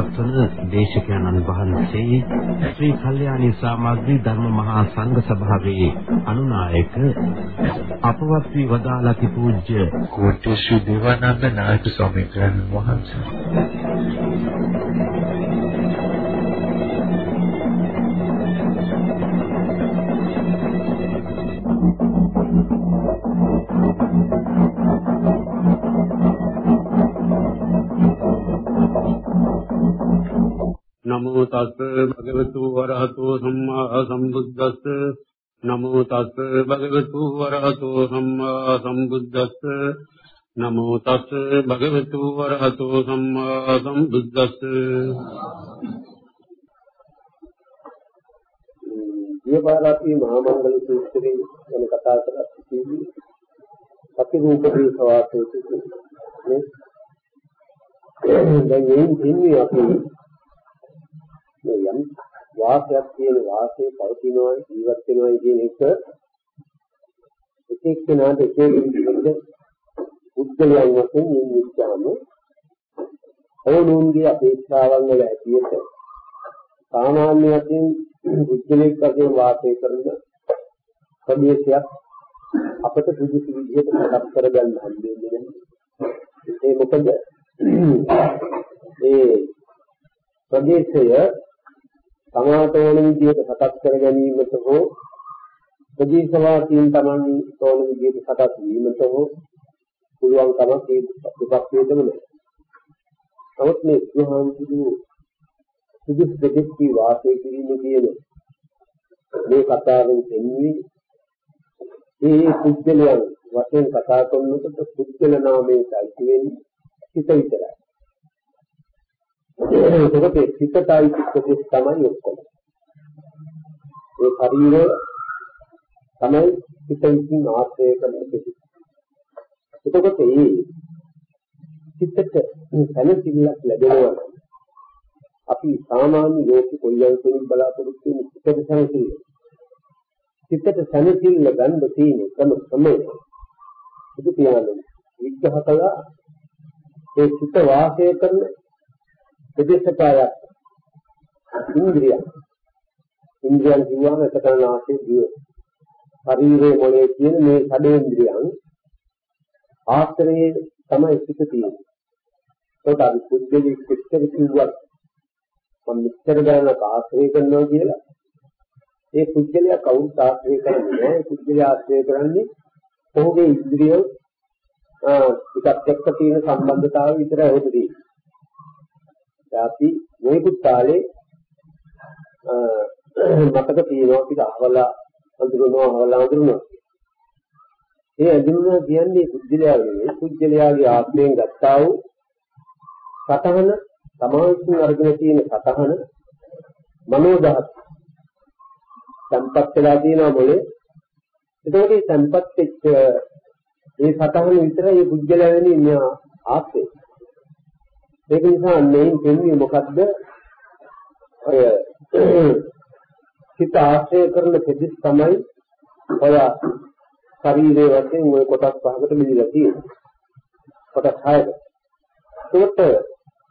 ධර්මානුශාසනාව පවත්වන දේශකයන්න් වහන්සේ ශ්‍රී කල්යාණී සමාග්‍රී ධර්ම මහා සංඝ සභාවේ අනුනායක අපවත් වී වදාළති පූජ්‍ය කෝට්ටේ ශ්‍රී දේවානන්ද නායක ස්වාමීන් වහන්සේ. නමෝ තස් භගවතු වරහතෝ සම්මා සම්බුද්දස්ස. නමෝ තස් භගවතු වරහතෝ සම්මා සම්බුද්දස්ස. නමෝ තස් භගවතු වරහතෝ සම්මා සම්බුද්දස්ස. දේවාරාපී මහා මංගල සූත්‍රයේ ගැන කතා කරලා සිටින්නේ අතිරූපදී සවාසයේ සිටින්නේ දැන් මේ ඉන්නේ අපි යම් වාසයක් තියෙන වාසයේ පවතිනවා ජීවත් වෙනවා කියන එක එක එක්කෙනාට එක එක විදිහට උද්දලයන් වශයෙන් නිමිච්චාම ඕනෝන්ගේ අපේක්ෂාවන් වල ඇතියට සාමාන්‍ය වශයෙන් උද්දලයක් වශයෙන් වාසය කරන ප්‍රදේශයක් අපට සුදුසු විදිහට සකස් කරගන්න හම්බෙන්නේ නැහැ. ඒ මොකද ඒ ප්‍රදේශය සමාත වන විදිහට සකස් කර ගැනීමට හෝ ප්‍රදේශවාසීන් Taman තෝරන විදිහට සකස් වීමට හෝ පුළුවන් කමක් ඒ විපක්ෂයටම නැහැ. නමුත් මේ බුදුහාමුදුරු සුදුසු දෙකක් වාසය කිරීම කියන මේ කතාවෙන් එන්නේ මේ පුද්ගලයන් වශයෙන් කතා කරනකොට පුද්ගල නාමයේ සල්ති වෙන්නේ හිත විතරයි. ඒකත් සිතටයි චිත්තකෙස් තමයි ඔක්කොම. ඒ ශරීරය තමයි සිත විසින් ආශ්‍රය කරන දෙයක්. එතකොට මේ චිත්තට සැලසිල්ලක් ලැබෙනවා අපි සාමාන්‍ය ලෝක කොයියන් කෙනෙක් බලාපොරොත්තු වෙන චිත්තට සැලසිල්ල. චිත්තට සැලසිල්ල ගන්න තියෙන ක්‍රම තමයි බුදු පියාණන් විග්‍රහ කළා ඒ චිත්ත වාසය කරන ප්‍රදේශකාරයක් ඉන්ද්‍රිය ඉන්ද්‍රියන් කියවම එකතනාසේ දිය ශරීරයේ මොලේ කියන මේ ෂඩේන්ද්‍රියන් ආශ්‍රයේ තමයි සිට තියෙන්නේ. ඒකට අපි බුද්ධලි කිච්චර කිව්වත් මම මෙච්චර ගානක් ආශ්‍රය කරනවා කියලා. ඒ පුද්ගලයා කවුරුත් ආශ්‍රය කරන්නේ නැහැ. ඒ පුද්ගලයා ආශ්‍රය කරන්නේ ඔහුගේ ඉන්ද්‍රිය ටිකක් එක්ක තියෙන සම්බන්ධතාවය විතරයි ඔහුට තියෙන්නේ. අපි මේකුත් කාලේ මතක තියෙනවා ටික අහවලා හඳුනනවා අහවලා හඳුනනවා. ඒ හඳුනනවා කියන්නේ කුජලයාගේ කුජලයාගේ ආත්මයෙන් ගත්තා වූ සතහන සමාජින් අරගෙන තියෙන සතහන මනෝදහත් සම්පත් වෙලා තියෙනවා මොලේ. එතකොට මේ සම්පත් එක්ක ඒ සතහන විතරයි මේ කුජලයා වෙන්නේ ඉන්න ආත්මේ. ඒක නිසා මෙයින් දෙන්නේ මොකද්ද? අය හිත ආශ්‍රය කරන කෙදිස් තමයි ඔය ශරීරයේ වශයෙන් ওই කොටස් පහකට බෙදලා තියෙන්නේ. කොටස් හයකට. ඒකට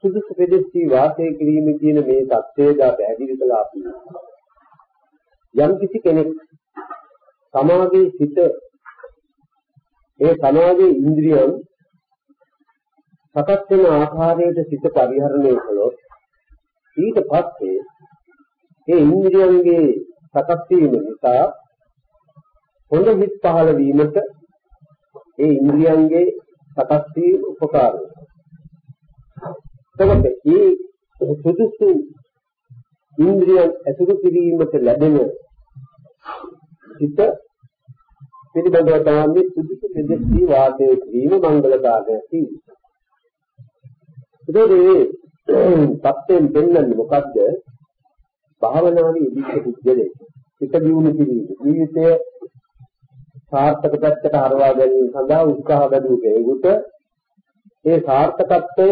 සුදුසු කෙදිස්ටි වාසය කිරීම කියන මේ தත්ත්වය දා පැහැදිලි කළා අපි. යම් කිසි කෙනෙක් සමාගයේ සිට ඒ සමාගයේ ඉන්ද්‍රියන් සකස් වෙන ආකාරයට සිත පරිහරණය කළොත් ඊට පස්සේ ඒ ඉන්ද්‍රියන්ගේ සකස් වීම නිසා හොඳ හිත් පහළ වීමට ඒ ඉන්ද්‍රියන්ගේ සකස් වීම උපකාර වෙනවා. ඒ සුදුසු ඉන්ද්‍රියන් ඇසුරු කිරීමට ලැබෙන හිත පිළිබඳව තමයි සුදුසු දෙදෙස්ී වාසය කිරීම මංගල කාර්යයක් තියෙනවා. ඒකේ තත්ත්වයෙන් hm, දෙන්නන්නේ මොකද්ද? භාවනාවේ ඉදිච්ච පුද්ගලෙක්. හිත දියුණු කිරීම. ජීවිතය සාර්ථක පැත්තට හරවා ගැනීම සඳහා උත්සාහ දරූ කෙනෙකුට ඒ සාර්ථකත්වය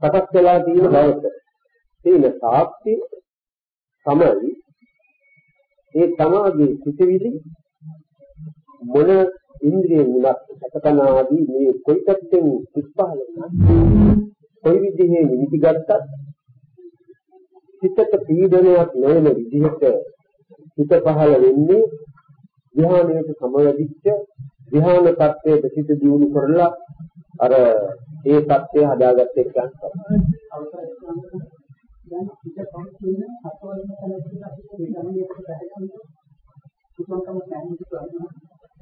සකස් වෙලා තියෙන බවට තියෙන සාක්ෂි තමයි ඒ සමාධි සිටිවිලි මොන ඉන්ද්‍රියෙන් උනත් අසකන ආදී මේ කොයි පැත්තෙන් පිටපහල වුණත් කොයි විදිහේ නිමිති ගත්තත් හිතට පීඩනයක් නොවන විදිහට හිත පහළ වෙන්නේ ධ්‍යානයට සමවැදිච්ච ධ්‍යාන tattweට හිත දියුණු කරලා අර ඒ tattwe හදාගත්ත එක ගන්න. දැන් හිත පහළ වෙන සත්වයන්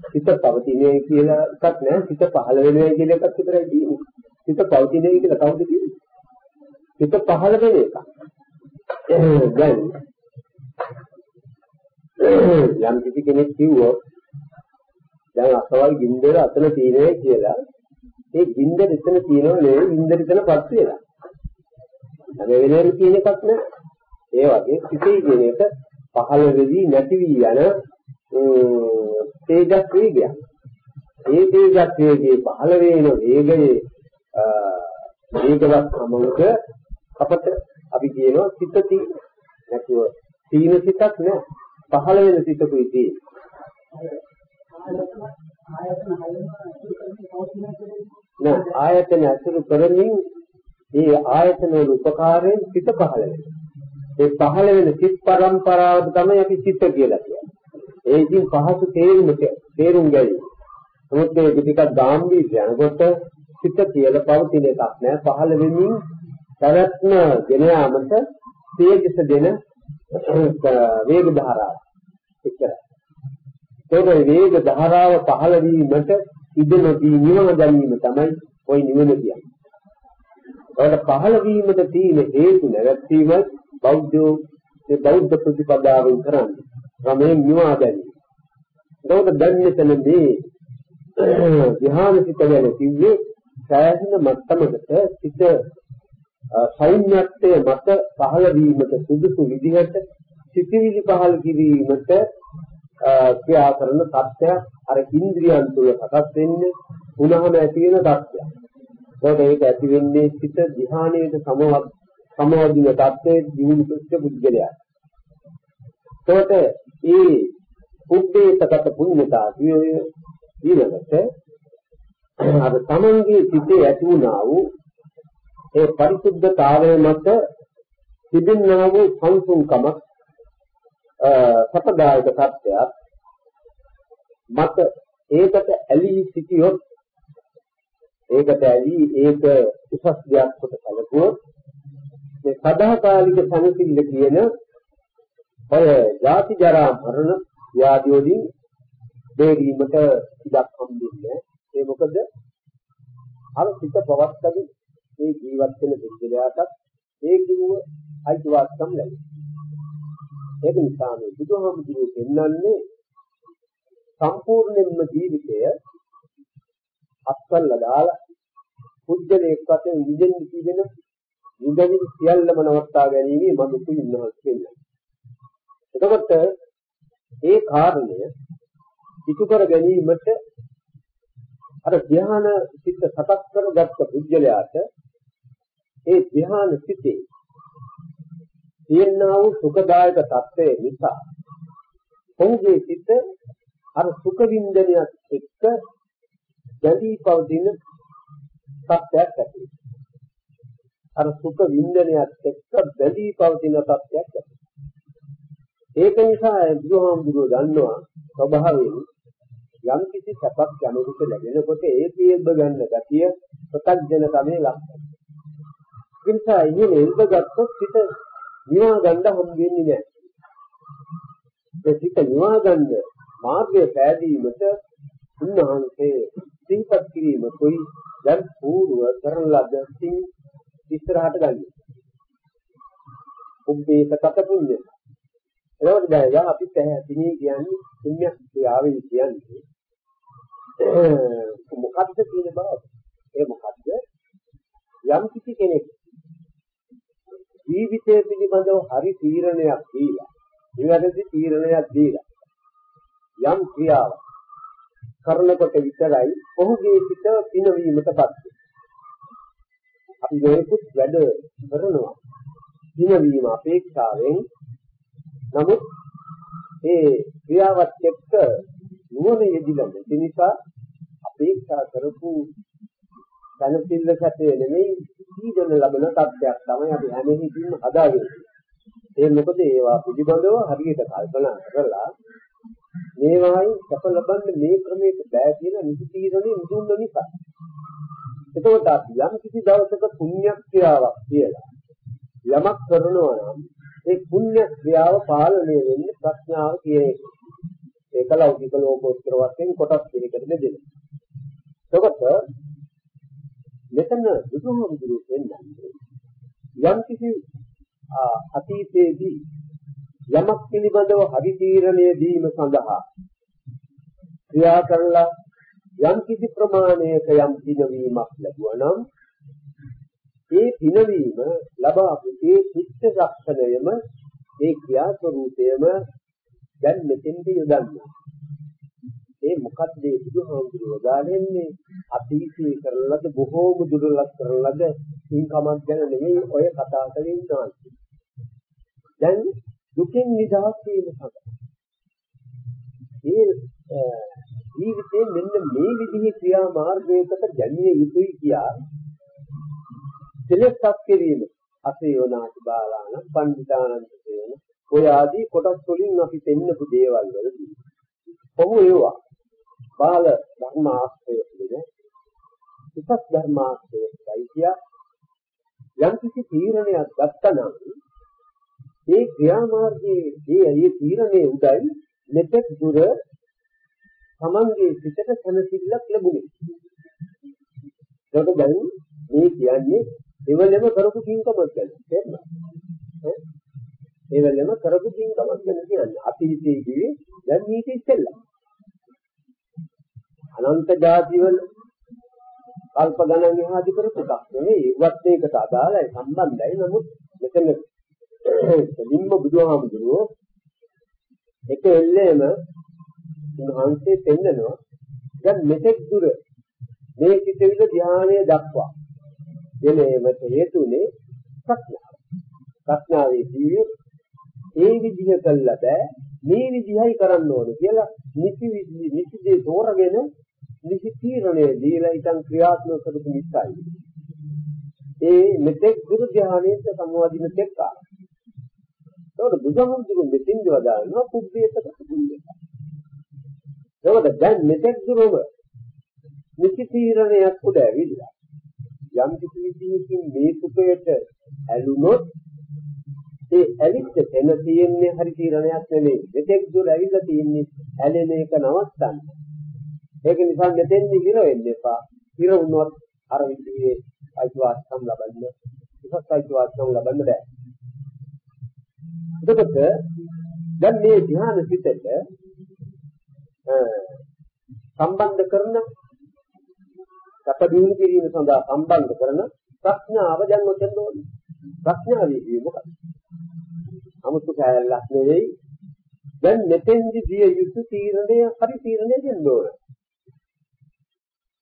හිත පවතිනේ කියලා එකක් නෑ හිත පහළ වෙනවා කියන එකක් විතරයි තියෙන්නේ. හිත පවතිනේ කියලා කවුද කියන්නේ? හිත පහළ වෙන එක. දැන් යම් කිසි කෙනෙක් කිව්වොත් දැන් අසවල් ගින්දර අතන තියෙනේ කියලා ඒ ගින්දර එතන තියෙනව නෙවෙයි ගින්දර එතනපත් වෙලා. හැබැයි වෙනේරු කියන එකක් නෑ. ඒ වගේ සිතේ කියන එක පහළ වෙවි නැති වී යන තේජස් වේගයක්. ඒ තේජස් වේගයේ පහළ වෙන වේගයේ වේගවත් සමග අපට අපි කියනවා සිත තී නැතුව තීන සිතක් නෑ. පහළ වෙන සිතකුයි තියෙන්නේ. නෑ ආයතන අසුරු කරමින් ඒ ආයතන වල උපකාරයෙන් සිත පහළ වෙනවා. ඒ පහළ වෙන සිත් පරම්පරාවට තමයි අපි සිත කියලා කියන්නේ. ඒකින් පහසු තේරුම තේරුම් ගැනීම. නමුත් මේ ටිකක් ගැඹීර යනකොට සිත කියලා පවතින එකක් නෑ පහළ වෙමින් පැවැත්ම ගෙන යාමට තේජස දෙන වේග ධාරාව. එච්චරයි. ඒක වේග ධාරාව පහළ වීමට ඉදෙනදී නිවන ගැනීම තමයි ওই නිවන කියන්නේ. ඒකට පහළ වීමට තියෙන හේතු නැවැත්වීම බෞද්ධ ඒ බෞද්ධ ප්‍රතිපදාවෙන් කරන්නේ. ක්‍රමයෙන් නිවා ගැනීම. ඒකට දැන් මෙතන මේ ධ්‍යානසිත ගැන කිව්වේ සෑහෙන මට්ටමකට සිත සෞම්‍යත්වයේ මත පහළ වීමට සුදුසු විදිහට සිතිවිලි පහළ කිරීමට ක්‍රියා කරන තත්ත්වයක් අර ඉන්ද්‍රියන් තුල සකස් වෙන්නේ උනහම ඇති වෙන තත්ත්වයක්. ඒකට ඒක ඇති වෙන්නේ සිත ධ්‍යානයේ සමවත් සමවදින තත්ත්වයේ ජීවිත පුද්ගලයා. ඒකට ඒ උද්දේශගත පුණ්‍යතා කියෝය ඊළඟට අර තමන්ගේ සිතේ ඇති වුණා වූ ඒ පරිසුද්ධතාවය මත තිබෙනා වූ සංසුන්කමක් සපදායක සත්‍යයක් මත ඒකට ඇලී සිටියොත් ඒකට ඇලී ඒක උසස් දෙයක් කොට සැලකුවොත් මේ සදාකාලික සංසිල්ල කියන ඔය ජාති ජරා මරණ ව්‍යාධි වලින් දෙවීමට ඉඩක් හම්බෙන්නේ ඒ මොකද? අර සිත පවත්තගේ මේ ජීවත් වෙන දෙවියන්ටත් ඒ කිව්ව අයිතිවාසිකම් ලැබෙනවා. ඒක නිසා මේ බුදුහාමුදුරුවෝ පෙන්වන්නේ සම්පූර්ණයෙන්ම ජීවිතය අත්කල්ලා දාලා පුද්ගලයෙක් වශයෙන් විදෙන්න කියන විදෙන්න සියල්ලම නවත්තා ගැනීම මඟ තුන්වස් වෙනවා. එතකොට ඒ කාරණය ඉටු කර ගැනීමට අර ධ්‍යාන සිත් සකස් කරගත්ත පුද්ගලයාට ඒ ධ්‍යාන සිතේ තියෙනා වූ සුඛදායක తත්වය නිසා ඔහුගේ සිත අර සුඛ වින්දනයත් එක්ක දැඩි පවතින තත්ත්වයක් ඇති. අර සුඛ වින්දනයත් එක්ක දැඩි පවතින තත්ත්වයක් ඇති. ඒක නිසා බුදුහාමුදුරුවෝ දන්නවා ස්වභාවයෙන් යම් කිසි සැපක් යමෙකුට ලැබෙනකොට ඒ පියබ්බ ගන්න ගතිය ප්‍රත්‍යජන තමයි ලක්ෂණ. ඒ නිසා ඉන්නේ එල්බගත්තොත් පිට නිවා ගන්න හම් වෙන්නේ නැහැ. ඒ පිට නිවා ගන්න මාර්ගය පෑදීමට උන්වහන්සේ සිහිපත් කිරීම කොයි දැන් පූර්ව කරන ලද සිං ඉස්සරහට ගන්න. උබ්බේසකත පුඤ්ඤ. ඒකට දැන් අපි පැහැදිලි කියන්නේ පුණ්‍ය ක්‍රියාවේ කියන්නේ මොකද්ද කියන බව. ඒ මොකද්ද? යම් කිසි කෙනෙක් ජීවිතය පිළිබඳව හරි තීරණයක් දීලා, නිවැරදි තීරණයක් දීලා යම් ක්‍රියාවක් කරනකොට විතරයි ඔහුගේ සිත පිනවීමටපත් වෙන්නේ. අපි මේකුත් වැඩ කරනවා. පිනවීම අපේක්ෂාවෙන් නමුත් ඒ ක්‍රියාවත් එක්ක නුවණ යෙදිලා නැති නිසා අපේක්ෂා කරපු සනසිල්ල සැපේ නෙමෙයි සීදන ලබන තත්ත්වයක් තමයි අපි හැම හිතින්ම හදාගෙන ඒ මොකද ඒවා පිළිබඳව හරියට කල්පනා කරලා මේවායි සැප ලබන්න මේ ක්‍රමයක බෑ කියන නිසි තීරණේ නිදුන්න නිසා. එතකොට අපි යම් කිසි දවසක පුණ්‍ය ක්‍රියාවක් කියලා යමක් කරනවා නම් ඒ පුණ්‍ය ක්‍රියාව පාලනය වෙන්නේ ප්‍රඥාව කියන එක. ඒක ලෞකික ලෝකෝත්තර වශයෙන් කොටස් දෙකකට බෙදෙනවා. එතකොට මෙතන බුදුහාමුදුරුවෝ කියන්නේ යම් කිසි අතීතයේදී යමක් පිළිබඳව හරි තීරණය දීම සඳහා ක්‍රියා කරලා යම් කිසි ප්‍රමාණයක යම් පිනවීමක් ලැබුවා නම් ඒ පිනවීම ලබාපු ඒ චිත්ත රක්ෂණයම ඒ ක්‍රියා ස්වરૂපයම දැන් මෙතෙන්දී යොදන්නේ ඒ මොකක්ද මේ බුදුහාමුදුරුවෝ දාන්නේ අතීතයේ කරන ලද බොහෝම දුර්ලභ කරන ලද සින්කමක් ගැන නෙමෙයි ඔය කතා කරේ ඉන්නවා. දැන් දුකින් නිදහස් වීම සඳහා ඒ ජීවිතේ මෙන්න මේ විදිහේ ක්‍රියා මාර්ගයකට ගැනීම යුතුයි කියා කෙලෙසක් කිරීම. අසේවනාති බාලාන පණ්ඩිතානන්ත කියන ඔය ආදී කොටස් වලින් අපි පෙන්නපු දේවල් වලදී. ඔහු ඒවා. බාල ධර්මාශ්‍රය පිළිද විපස් ධර්මාශ්‍රයයි කියා යම් කිසි තීරණයක් ගත්තනම් ඒ ක්‍රියාමාර්ගයේ ඒ ඒ තීරණයේ උඩයි මෙතෙක් දුර තමන්ගේ සිතට සැනසෙල්ලක් ලැබුණේ. ඒක දැන් මේ කියන්නේ එවලෙම කරපු කිංකමක් ගැන. තේරුණා? එවලෙම කරපු කිංකමක් ගැන කියන්නේ අතීතයේ කිව්වේ දැන් මේක ඉස්සෙල්ලා. අනන්ත ජාතිවල කල්ප ගණන් එහාදී කරපු එකක් නෙවෙයි ඒවත් ඒකට අදාළයි සම්බන්ධයි නමුත් මෙතන දෙලින්ම බුදුහාමුදුරුවෝ එක එල්ලේම උන්වහන්සේ පෙන්නනවා දැන් මෙතෙක් දුර මේ කිතවිල ධානය දක්වා දෙලේමත හේතුනේ ප්‍රඥාව. ප්‍රඥාවේ ජීවේ ඒ විදිහ කළා බෑ මේ විදිහයි කරන්න ඕනේ කියලා නිසි නිසි දේ තෝරගෙන නිසි තීරණය දීලා ඉතින් ක්‍රියාත්මක කරපු නිසායි. ඒ මෙතෙක් දුරු ධානයේ සම්වාදින තෙක්කා. ඒකට බුදුහාමුදුරුවෝ මෙතින් දවදානවා පුබ්බේතක පුබ්බේත. ඒකට දැන් මෙතෙක් දුරම නිසි තීරණයක් උඩ ඇවිල්ලා යම් කිසි විදිහකින් මේ සුඛයට ඇලුනොත් ඒ ඇලිච්ච තැන තියෙන්නේ හරි තීරණයක් නෙමෙයි. මෙතෙක් දුර ඇවිල්ලා තියෙන්නේ ඇලෙන එක නවත්තන්න. ඒක නිසා මෙතෙන්දි විර වෙන්න එපා. විර වුණොත් අර විදිහේ අයිතිවාසිකම් ලබන්න, ඉස්සත් අයිතිවාසිකම් ලබන්න බෑ. එතකොට දැන් මේ ධ්‍යාන පිටට සම්බන්ධ කරන සැප දිනු කිරීම සඳහා සම්බන්ධ කරන ප්‍රඥාව දැන් ඔතෙන් ඕනේ. ප්‍රඥාවේ කියේ මොකක්ද? 아무තු කැලලක් නෙවෙයි. දැන් මෙතෙන්දි දිය යුතු තීරණය හරි තීරණය දෙන්න ඕන.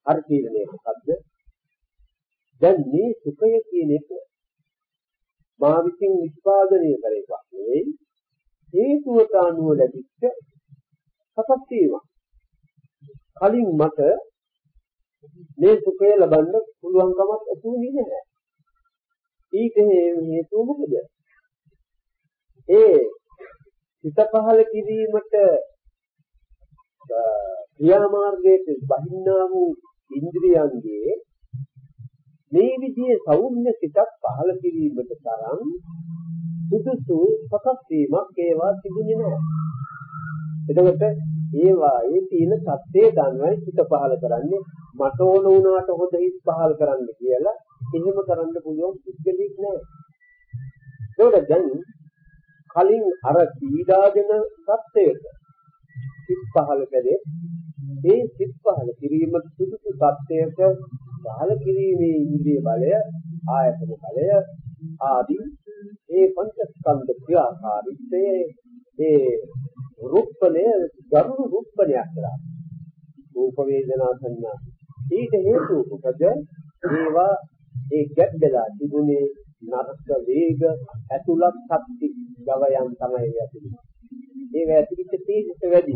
හරි තීරණය මොකද්ද? දැන් මේ සුඛය කියන එක මා විසින් නිෂ්පාදනය කර එකක් නෙවෙයි. හේතුවට අනුව ලැබිච්ච සකස් වීමක්. කලින් මට මේ සුඛය ලබන්න පුළුවන් කමක් ඇතුළේ නැහැ. ඊට හේතුව මොකද? ඒ හිත පහල කිරීමට ක්‍රියාමාර්ගයේ බහින්නා වූ ඉන්ද්‍රියන්ගේ මේ විදිහේ සෞම්‍ය සිතක් පහල කිරීමට තරම් සුදුසු සකස් වීමක් ඒවා තිබුණේ නැහැ. එතකොට ඒවායේ තියෙන සත්‍යය දන්වයි සිත පහල කරන්නේ මට ඕන වුණාට හොඳ හිත් පහල කරන්න කියලා එහෙම කරන්න පුළුවන් පුද්ගලෙක් නැහැ. ඒකට දැන් කලින් අර පීඩාගෙන සත්‍යයට සිත් පහල කළේ ඒ සිත් පහල කිරීම සුදුසු සත්‍යයක පහල කිරීමේ ඉන්ද්‍රිය බලය ආයතන බලය ආදී ඒ පංචස්කන්ධ ක්‍රියාකාරීත්වයේ ඒ රූපණය ගරුණු රූපණයක් කරා රූප වේදනා සංඥා ඊට හේතු මොකද ඒවා ඒ ගැට් දෙලා තිබුණේ නරක වේග ඇතුළත් ශක්ති ගවයන් තමයි ඇතිවෙන්නේ. ඒ ඇතිවිච්ච තේජස වැඩි.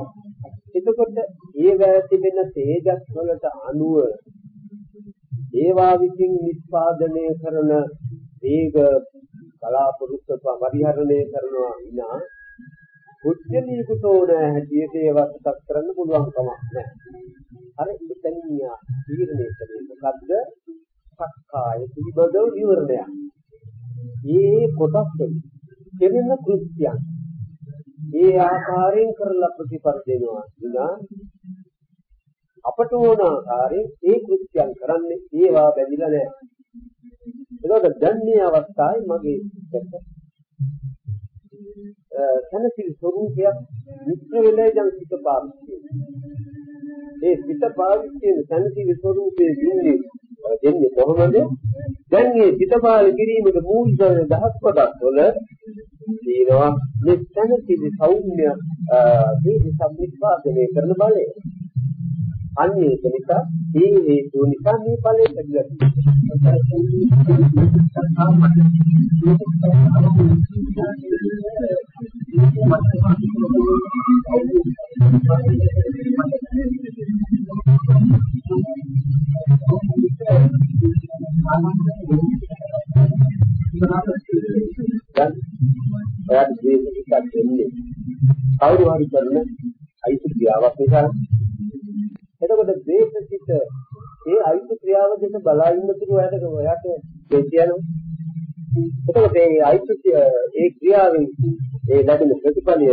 එතකොට ඒවැය තිබෙන තේජස් වලට අනුව ඒවා විසින් නිස්පාදනය කරන වේග බලාපොරොත්තු පරිහරණය කරනවා විනා පුජ්‍යලීකුතෝ නැහැ හැටියට ඒවත් සකස් කරන්න පුළුවන් කමක් නැහැ. අර ඉතින් යා තීරණය කළේ මොකද්ද? සක්කාය පිළිබඳව විවරණයක්. මේ කොටස් දෙන්න කෘත්‍යයන්. ඒ ආකාරයෙන් කරලා ප්‍රතිපදිනවා. විනා අපට ඕන ආකාරයෙන් ඒ කෘත්‍යයන් කරන්නේ ඒවා බැඳිලා නැහැ. ඒකට දැන් මේ අවස්ථාවේ මගේ සනසිල් ස්වરૂපයක් මිත්‍ර වෙලයි දැන් සිත පාවිච්චි ඒ සිත පාවිච්චි සනසිල් ස්වરૂපයේ දින්නේ දෙන්නේ කොහොමද? දැන් මේ සිත පාල කිරීමේ මූලික දහස් කොටස් වල තියෙනවා මේ සනසිල් සෞම්‍ය මේ සම්නිස්පාදනය කරන බලය. අන්න ඒක නිසා මේ හේතු නිසා මේ ඵලය ලැබිලා ඔයාට ජීවිතයක් දෙන්නේ කවුරු හරි කරන අයිති ක්‍රියාවක් නිසා එතකොට ද්වේෂසිත ඒ අයිති ක්‍රියාව දෙක බලා ඉන්නතුරු ඔයාට ඔයාට කියනවා. එතකොට මේ අයිති ඒ ක්‍රියාවෙන් ඒ ලැබෙන ප්‍රතිඵලය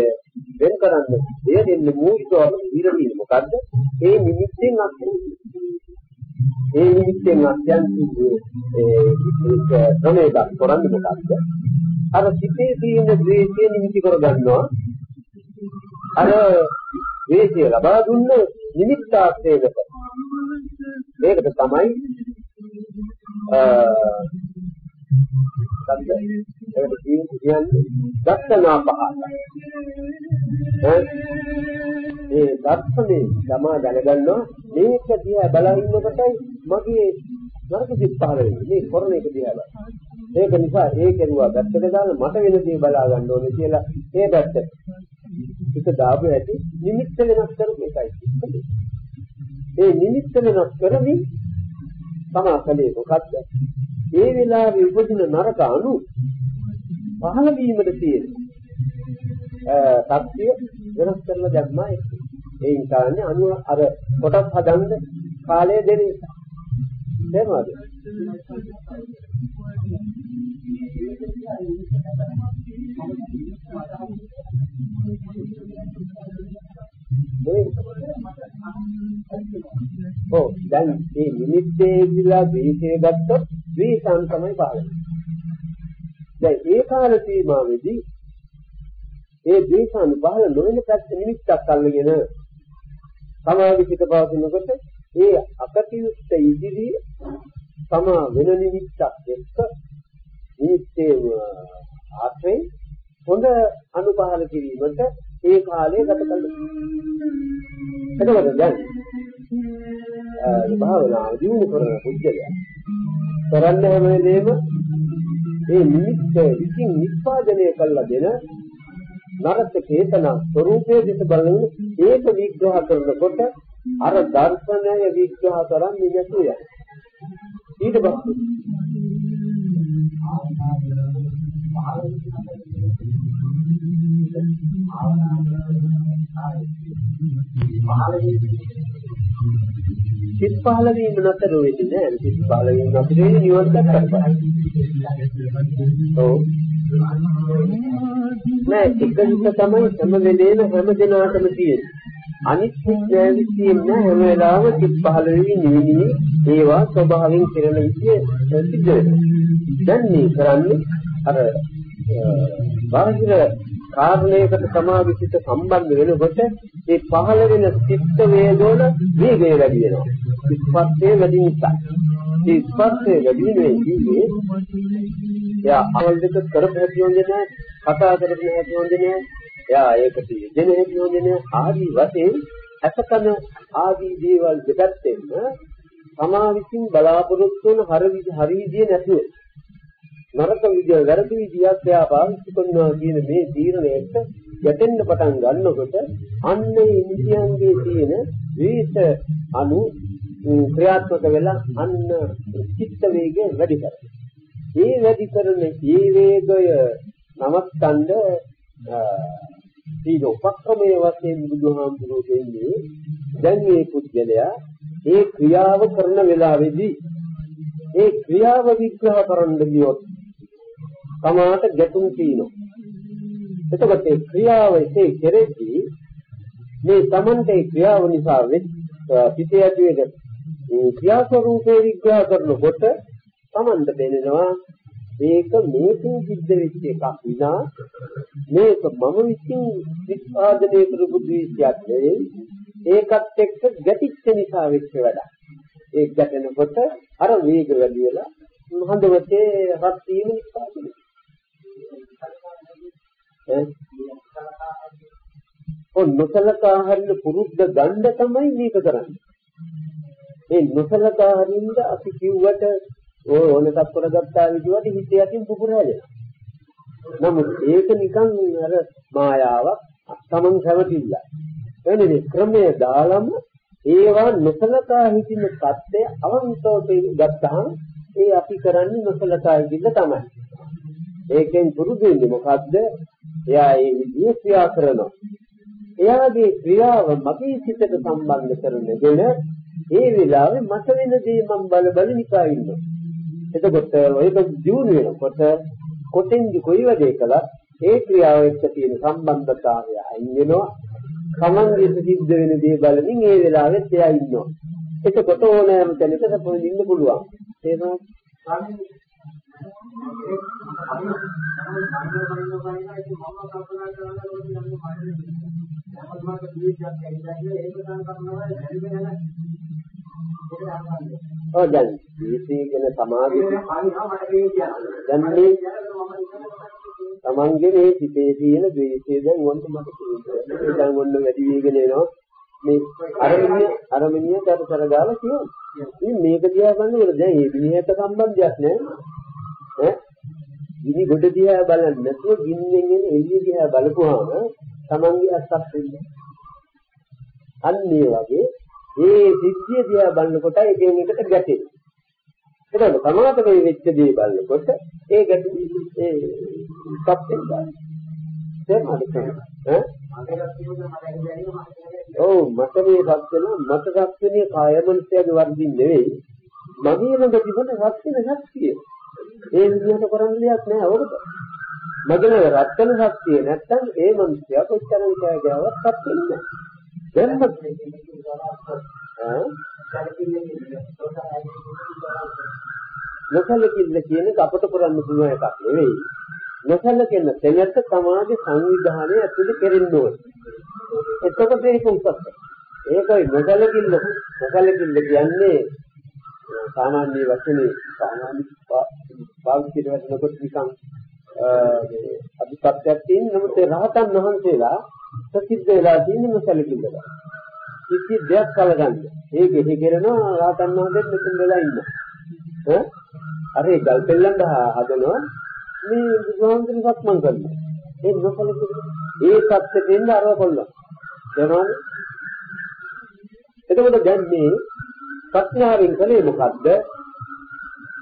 වෙන කරන්නේ ඒ දෙන්නේ මූලිකවම ඉරදී මොකද්ද? ඒ නිමිත්තෙන් අත්දැකීම. ඒ නිමිත්තෙන් අත්දැකීම් ඒ ක්‍රමයක් කරන්නේ මොකද්ද? අර සිතේ තියෙන ද්වේෂය නිමිති කරගන්නවා. අර ද්වේෂය ලබා දුන්න නිමිත්තාර්ථයකට මේකට තමයි අ ඒකට කියන්නේ දර්ශනා පහත. ඒ දර්ශනේ තමා දැනගන්නවා මේක දිහා බලා ඉන්නකොටයි මගේ නරක සිත් පහළ වෙන්නේ. මේ කරන එක දිහා බලන්න. ඒක නිසා ඒ කෙරුවා පැත්තට දාලා මට වෙන දේ බලා ගන්න ඕනේ කියලා ඒ පැත්තට. එක දාපු ඇති නිමිත්ත වෙනස් කරපු එකයි. ඒ නිමිත්ත වෙනස් කරමින් සමාකලේ මොකද්ද? ඒ වෙලාවේ උපදින නරක අණු පහළ වීමට තියෙන තත්ත්වය වෙනස් කරලා දැම්මා ඒක. ඒ නිසානේ අණු අර කොටස් හදන්න කාලය දෙන නිසා. තේරුණාද? ඔව් දැන් මේ නිමිත්තේ ඉඳලා දීසේ ගත්තොත් ද්වේෂං තමයි පාලනය. දැන් ඒ කාල සීමාවේදී ඒ ද්වේෂං පහළ නොවන පැත්ත නිමිත්තක් අල්ලගෙන සමාධි පිට පවතිනකොට ඒ අකටියුත් ඉදිරි සමා වෙන නිමිත්තක් එක්ක නිමිත්තේ ආශ්‍රේ හොඳ අනුපහල කිරීමට ඒ කාලය ගත කළා. එතකොට දැන් භාවනා දියුණු කරන පුද්ගලයා කරන්න හැම වෙලේම මේ නිමිත්ත විසින් නිස්පාදනය කළා දෙන නරක චේතන ස්වરૂපයේ දෙස බලන ඒක විග්‍රහ කරනකොට අර දර්ශනය විග්‍රහ කරන්නේ නැතුව යනවා. ඊට පස්සේ සිත් පහළ වීම නතර වෙන්නේ නැහැ. සිත් පහළ වීම නතර වෙන්නේ නිවන් දක්වා. ඔව්. නෑ එක විට තමයි හැම වෙලේම හැම දිනාටම තියෙන්නේ. අනිත් විද්‍යාවිසියෙන් නෑ හැම වෙලාවෙම සිත් පහළ වෙවි නිවිනි ඒවා ස්වභාවයෙන් කෙරෙන විදිය සිද්ධ වෙනවා. දැන් මේ කරන්නේ අර බාහිර කාරණයකට සමාවිසිත සම්බන්ධ වෙනකොට මේ පහළ වෙන චිත්ත වේගවල වේගය වැඩි වෙනවා. ස්පර්ශයේ වැඩි නිසා. මේ ස්පර්ශයේ වැඩි වෙන්නේ කියේ එයා අවල් දෙක කරපු හැටි හොඳ නැහැ, කතා කරපු හැටි හොඳ නැහැ. එයා ඒකට යෙදෙන හැටි හොඳ නැහැ. ආදී වශයෙන් අසකන ආදී දේවල් දෙපැත්තෙන් තමා විසින් බලාපොරොත්තු වන හරි හරි විදිය නැතුව නරක විදිය වැරදි විදියක් එයා පාවිච්චි කරනවා කියන මේ තීරණයට ගැටෙන්න පටන් ගන්නකොට අන්නේ ඉන්ද්‍රියන්ගේ තියෙන විශේෂ අනු ක්‍රියාත්මක වෙලා අන්න චිත්ත වේගය වැඩි කරනවා. මේ වැඩි කරන මේ වේගය නවත්තන්න සීල උපක්‍රමයේ වශයෙන් බුදුහාමුදුරුවෝ දෙන්නේ දැන් මේ පුද්ගලයා ඒ ක්‍රියාව කරන වෙලාවේදී ඒ ක්‍රියාව විග්‍රහ කරන්න ගියොත් තමාට ගැටුම් තියෙනවා. එතකොට ඒ ක්‍රියාව එසේ කෙරෙද්දී මේ Tamante ක්‍රියාව නිසා පිටේ ඇති වෙන මේ ක්‍රියා ස්වરૂපේ විග්‍රහ කරනකොට Tamante දැනෙනවා මේක මේකෙන් සිද්ධ වෙච්ච එකක් විනා මේක මම විසින් විස්පාදනය කරපු ද්වේෂයක් නෙවෙයි. ඒකත් එක්ක ගැටිච්ච නිසා වෙච්ච වැඩක්. ඒ ගැටෙනකොට අර වේග වැඩි වෙලා හඳවතේ රත් වීම නිසා ඔය නොසලකා හරින පුරුද්ද ගන්න තමයි මේක කරන්නේ. ඒ නොසලකා හරින්ද අපි කිව්වට ඔය ඕන තත්පර ගත්තා විදිහට හිත යටින් පුපුරහැදෙනවා. නමුත් ඒක නිකන් අර මායාවක් තමන් හැවටිල්ල. එන්නේ මේ ක්‍රමයේ දාලම ඒවා නොසලකා හිටින தත්ත්වය අවංකවට ගත්තාම ඒ අපි කරන්නේ නොසලකා හිටින්න තමයි. ඒකෙන් පුරුදු වෙන්නේ මොකද්ද? එයා ඒ විදිහේ ක්‍රියා කරනවා. එයාගේ ක්‍රියාව මගේ සිතට සම්බන්ධ කරගෙන ඒ වෙලාවේ මට වෙන දේ මම බල බල නිකා ඉන්නවා. එතකොට ඔයක දියුණු වෙනකොට කොතෙන්දි කොයි වැඩේ කළත් ඒ ක්‍රියාව එක්ක තියෙන සම්බන්ධතාවය අයින් වෙනවා. Tamange සිද්ධ වෙන දේ බලමින් ඒ වෙලාවෙත් එයා ඉන්නවා. එතකොට ඕනෑම තැනක සපොන් ඉන්න පුළුවන්. තේරෙනවද? ඔව් දැන් දීපී කියන සමාධිය දැන් මේ තමන්ගේ මේ සිතේ තියෙන ද්වේෂය දැන් වොන්ට මට කියනවා දැන් වොන්න වැඩි වේගෙන එනවා. මේ අරමිනිය අරමිනිය කර ගාලා කියනවා. මේක දිහා බලනකොට දැන් මේ විනිහයට සම්බන්ධයක් නෑ ඈ ගිනි ගොඩ දිහා බලන්නේ නැතුව ගින්නෙන් එන එළිය දිහා බලපුවාම තමන්ගේ අස්සක් වෙන්නේ අන්න ඒ වගේ ඒ සිද්ධිය දිහා බලනකොට එකින් එකට ගැටෙනවා. ඒකද සමාත මේ වෙච්ච දේ බලනකොට ඒ ගැටි ඒ සත්‍යෙන් ගන්න. තේරුණාද ඈ? ඔව් මට මේ සත්‍යන මට සත්‍යනේ කායමනසයාගේ වර්ධින් නෙවෙයි. මගේ ළඟ තිබුණ සත්‍යන ශක්තිය. ඒ විදිහට කරන්න දෙයක් නෑ අවුරුදු. මගල රත්න ශක්තිය නැත්තම් ඒ මනුස්සයා කොච්චර විතර ගාවක් සත්‍යෙ නෑ. දැන් නොසලකින්න කියන එක අපට කරන්න පුළුවන් එකක් නෙවෙයි. නොසලකෙන තැනට සමාජ සංවිධානය ඇතුළේ කෙරෙන්න ඕනේ. එතකොට ඒක උත්සාහ. ඒකයි නොසලකින්න නොසලකින්න කියන්නේ සාමාන්‍ය වචනේ සාමාන්‍ය පාවිච්චි කරනකොට නිකන් අභිපත්‍යක් තියෙන නමුත් රහතන් වහන්සේලා ප්‍රසිද්ධ වෙලා තියෙන නොසලකින්න. කිසි දෙයක් කලගන්න. ඒක එහි කරනවා රහතන් වහන්සේ මෙතන වෙලා ඉන්න. ඈ අර ඒ ගල් පෙල්ලන්න හදනවා මේ බුදුහාමුදුරුවෝ සක්මන් කරනවා. ඒ නොසලකින්න. ඒ සත්‍යෙන්න අරව කොල්ලනවා. දනවද? එතකොට දැන් මේ ප්‍රඥාවෙන් කලේ මොකද්ද?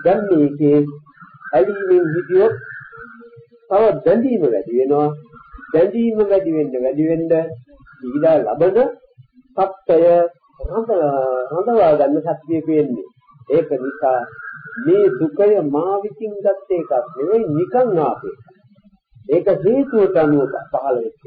දැන් මේකේ ඇලීමෙන් හිතියොත් තව බැඳීම වැඩි වෙනවා. බැඳීම වැඩි වෙන්න වැඩි වෙන්න ඊළා ලබන සත්‍යය රඳවා ගන්න ශක්තිය වෙන්නේ. ඒක නිසා මේ දුකය මා විසින් ගත්ත එකක් නෙවෙයි නිකන් ආපේ. ඒක හේතුවට අනුව පහළ වෙච්ච.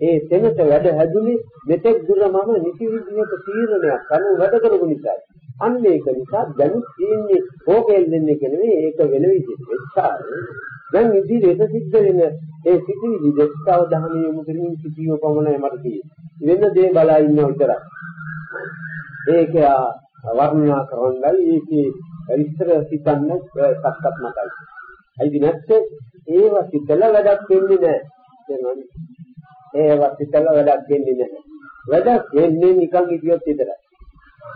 ඒ තැනට වැඩ හැදුනේ මෙතෙක් දුර මම නිසි විදිහට තීරණයක් අනුව වැඩ කරපු නිසායි. අන්න ඒක නිසා දැනුත් තියෙන්නේ ඕකෙන් දෙන්නේ කියන්නේ ඒක වෙන විදිහට. එච්චාරේ දැන් ඉදිරියට සිද්ධ වෙන ඒ සිටිවිලි දෙස්තාව දහම යොමු කරමින් සිටියෝ පමණයි මට තියෙන්නේ. වෙන දේ බලා ඉන්නව විතරයි. ඒක වර්ණනා කරන්නයි ඒකේ විස්තර සිතන්න සක්කත් මතයි. අයිදි නැත්නම් ඒව සිතලා වැඩක් වෙන්නේ නැහැ. ඒව සිතලා වැඩක් වෙන්නේ නැහැ. වැඩක් වෙන්නේ නිකන් ඉදියොත් විතරයි.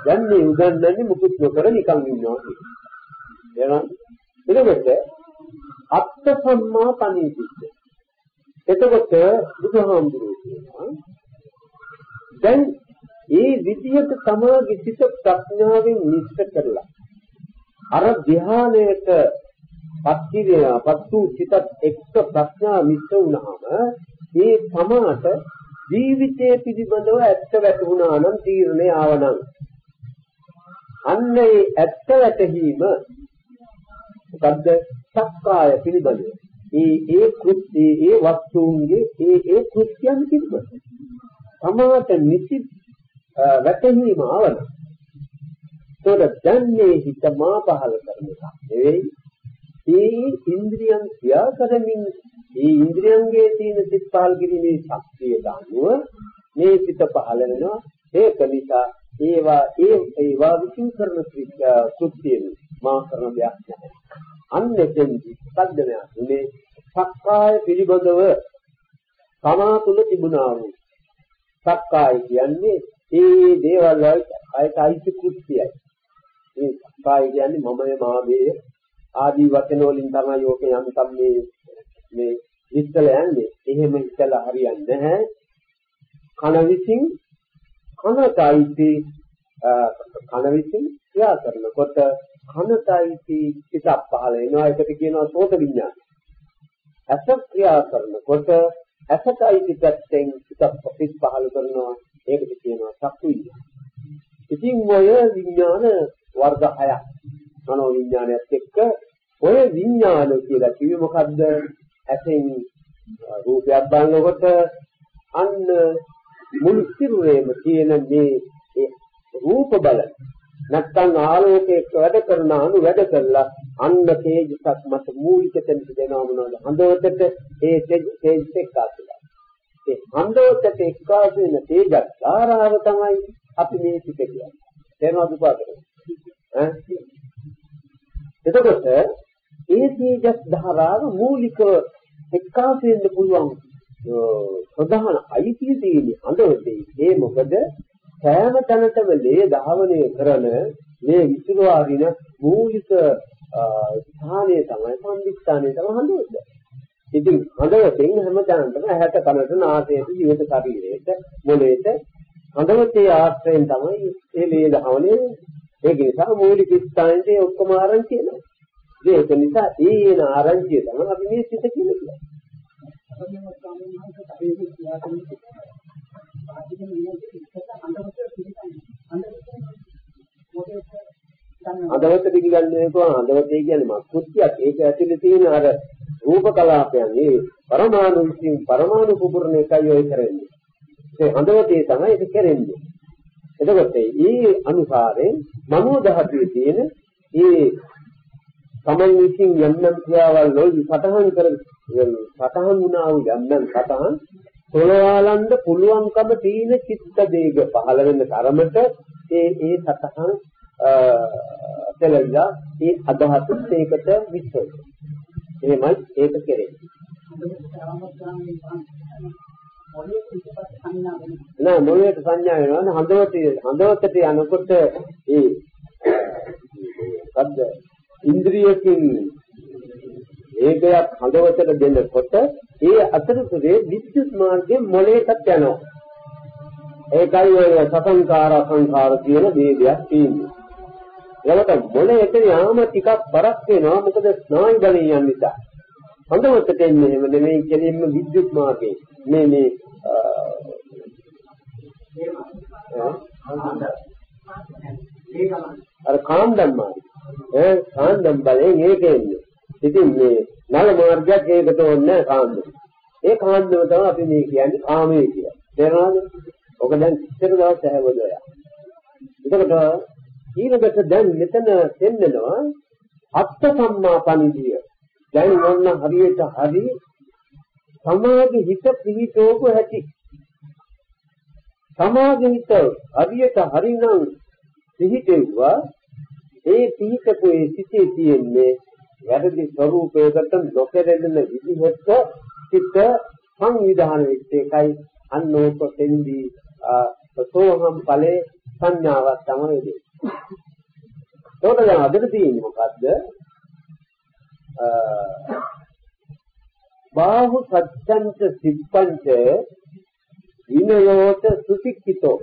දැන් මේ උගන්වන්නේ මුකුත් නොකර නිකන් ඉන්නවා කියන්නේ. එනනම් එතකොට අත්ත සම්මා පණීතිච්ච. එතකොට බුදුහාමුදුරුවෝ කියනවා දැන් ඒ විදියට තමාගේ සිත ප්‍රඥාවෙන් නිෂ්ඨ කරලා අර ධ්‍යානයට පත්තිරියා පත්තු සිතත් එක්ක ප්‍රඥා මිශ්‍ර වුණාම ඒ තමාට ජීවිතයේ පිළිබඳව ඇත්ත වැටුණා නම් තීරණය ආවනම් අන්න ඒ ඇත්ත වැටහීම මොකද්ද? සක්කාය පිළිබඳව. ඒ ඒ කෘත්‍ය ඒ වස්තුන්ගේ ඒ ඒ කෘත්‍යයන් පිළිබඳව. තමාට නිසි වැටහීම ආවනම් ඒතකොට දැන් මේ හිත මා පහල කරන එක නෙවෙයි. ඒ ඉන්ද්‍රියන් ක්‍රියා කරමින් ඒ ඉන්ද්‍රියන්ගේ තියෙන සිත් පහල කිරීමේ ශක්තිය දානුව මේ සිත පහල වෙනවා. ඒක නිසා ඒවා ඒ ඒවා විසින් කරන කෘත්‍යයෙන් මා කරන දෙයක් නැහැ අන්න එතෙන්දී සද්දනයක් උනේ සක්කාය පිළිබඳව තමා තුළ තිබුණා වූ සක්කාය කියන්නේ ඒ දේවල් වලට අයට අයිති කෘත්‍යයි මේ සක්කාය කියන්නේ මමයේ මාගේ ආදී වචන වලින් තමයි යෝක යම් සම් මේ මේ හිතල යන්නේ. එහෙම හිතලා හරියන්නේ නැහැ. කන විසින් කනටයිති කන විසින් ක්‍රියා කරනකොට කනටයිති පිටක් පහළ වෙනවා. ඒකට කියනවා සෝත විඥාන. ඇස ක්‍රියා කරනකොට ඇසටයිති පැත්තෙන් පිටක් පිට පහළ කරනවා. ඒකට කියනවා චක්කු විඥාන. ඉතින් ඔය විඥාන වර්ග හයක් මනෝ විඥානයත් එක්ක ඔය විඥාන කියලා කිව්වේ මොකද්ද? ඇසෙන් රූපයක් බලනකොට අන්න මුළු සිරුරේම තියෙන මේ රූප බල. නැත්තම් ආලෝකයක වැඩ කරන අනු වැඩ කරලා අන්න තේජසක් මත මූලික තැනට දෙනවා මොනවද? හඳවතට ඒ තේජස එක්කාසුලා ඒ හඳවතට එක්කාසු වෙන තේජස් ධාරාව තමයි අපි මේ පිට කියන්නේ. තේරෙනවද පාඩක ඈ? එතකොට ඒ තේජස් ධාරාව මූලිකව එක්කාසු වෙන්න පුළුවන් ප්‍රධාන අයිතිය තියෙන්නේ හඳවතේ ඒ මොකද සෑම තැනටම ලේ ධාවනය කරන මේ විසුරුවාදින මූලික ස්ථානය තමයි සම්දිස්ථානය තමයි හඳවත. ඉතින් හඳවතෙන් හැමතැනටම ඇහැට කනට නාසයට දිවට ශරීරයට මොළයට හඳවතේ ආශ්‍රයෙන් තමයි මේ ලේ ධාවනය ඒක නිසා මූලික ස්ථානයේ ඔක්කොම ආරංචි වෙනවා. ඒක නිසා ඒ එන ආරංචිය තමයි අපි මේ සිත කියලා කියන්නේ. හදවත පිළිගන්නේ කොහොමද? හදවතේ කියන්නේ මස්කුත්තියක්. ඒක ඇතුලේ තියෙන අර රූප කලාපයන් ඒ පරමාණු විසින් පරමාණු කුපුරණ එකයි ඔය කරන්නේ. ඒ හදවතේ තමයි ඒක කරන්නේ. එතකොට මේ අනුසාරයෙන් මනෝ ධාතුවේ තියෙන ඒ තමන් විසින් යම් යම් ක්‍රියාවල් වල සතහන් කර සතහන් වුණා වූ යම් යම් සතහන් තොලවාලන්න පුළුවන්කම තියෙන චිත්ත දේග පහළ වෙන තරමට ඒ ඒ සතහන් දෙලවිලා ඒ අදහසත් ඒකට විශ්ව එහෙමයි ඒක කෙරෙන්නේ නෑ මොළයට සංඥා වෙනවා හඳවතේ හඳවතට යනකොට ඒ සද්ද ඉන්ද්‍රියකින් ඒකයක් හඳවතට දෙනකොට ඒ අතරතුරේ විද්‍යුත් මාර්ගයෙන් මොළයටත් යනවා. ඒකයි ඔය සසංකාර සංඛාර කියන ભેදයක් තියෙන්නේ. ඒකට මොළයට යාම ටිකක් බරක් වෙනවා මොකද ස්නායු බලය යන නිසා. හඳවතට එන්නේ එහෙම නෙමෙයි කෙලින්ම විද්‍යුත් මාර්ගයෙන්. මේ මේ අර කාන්දම් මාර්ගය ඈ කාන්දම් බලයෙන් ඒක එන්නේ. ඉතින් මේ නල මාර්ගයක් ඒකට ඕනේ කාන්දම. ඒ කාන්දම තමයි අපි මේ කියන්නේ කාමයේ කියලා. තේරෙනවද? ඔක දැන් ඉස්සර දවස් ඇහැවදලා. එතකොට ඊළඟට දැන් මෙතන දෙන්නවා අත්ත සම්මා පණිදිය. දැන් මොන්න හරියට හරි සමාධි හිත පිහිටවපු හැටි. සමාධි හිත හරියට හරිනම් පිහිටෙව්වා ඒ පිහිටපු ඒ සිටේ තියෙන්නේ වැරදි ස්වરૂපයකට නොකරෙන්න විදිහට සිත සංවිධාන වෙච්ච එකයි අන්නෝක තෙන්දී සෝහම් ඵලේ සංඥාවක් තමයි දෙන්නේ. ඒකට දැන් අදට තියෙන්නේ මොකද්ද? බාහු සත්‍යංච සිප්පංච විනයෝච සුතික්කිතෝ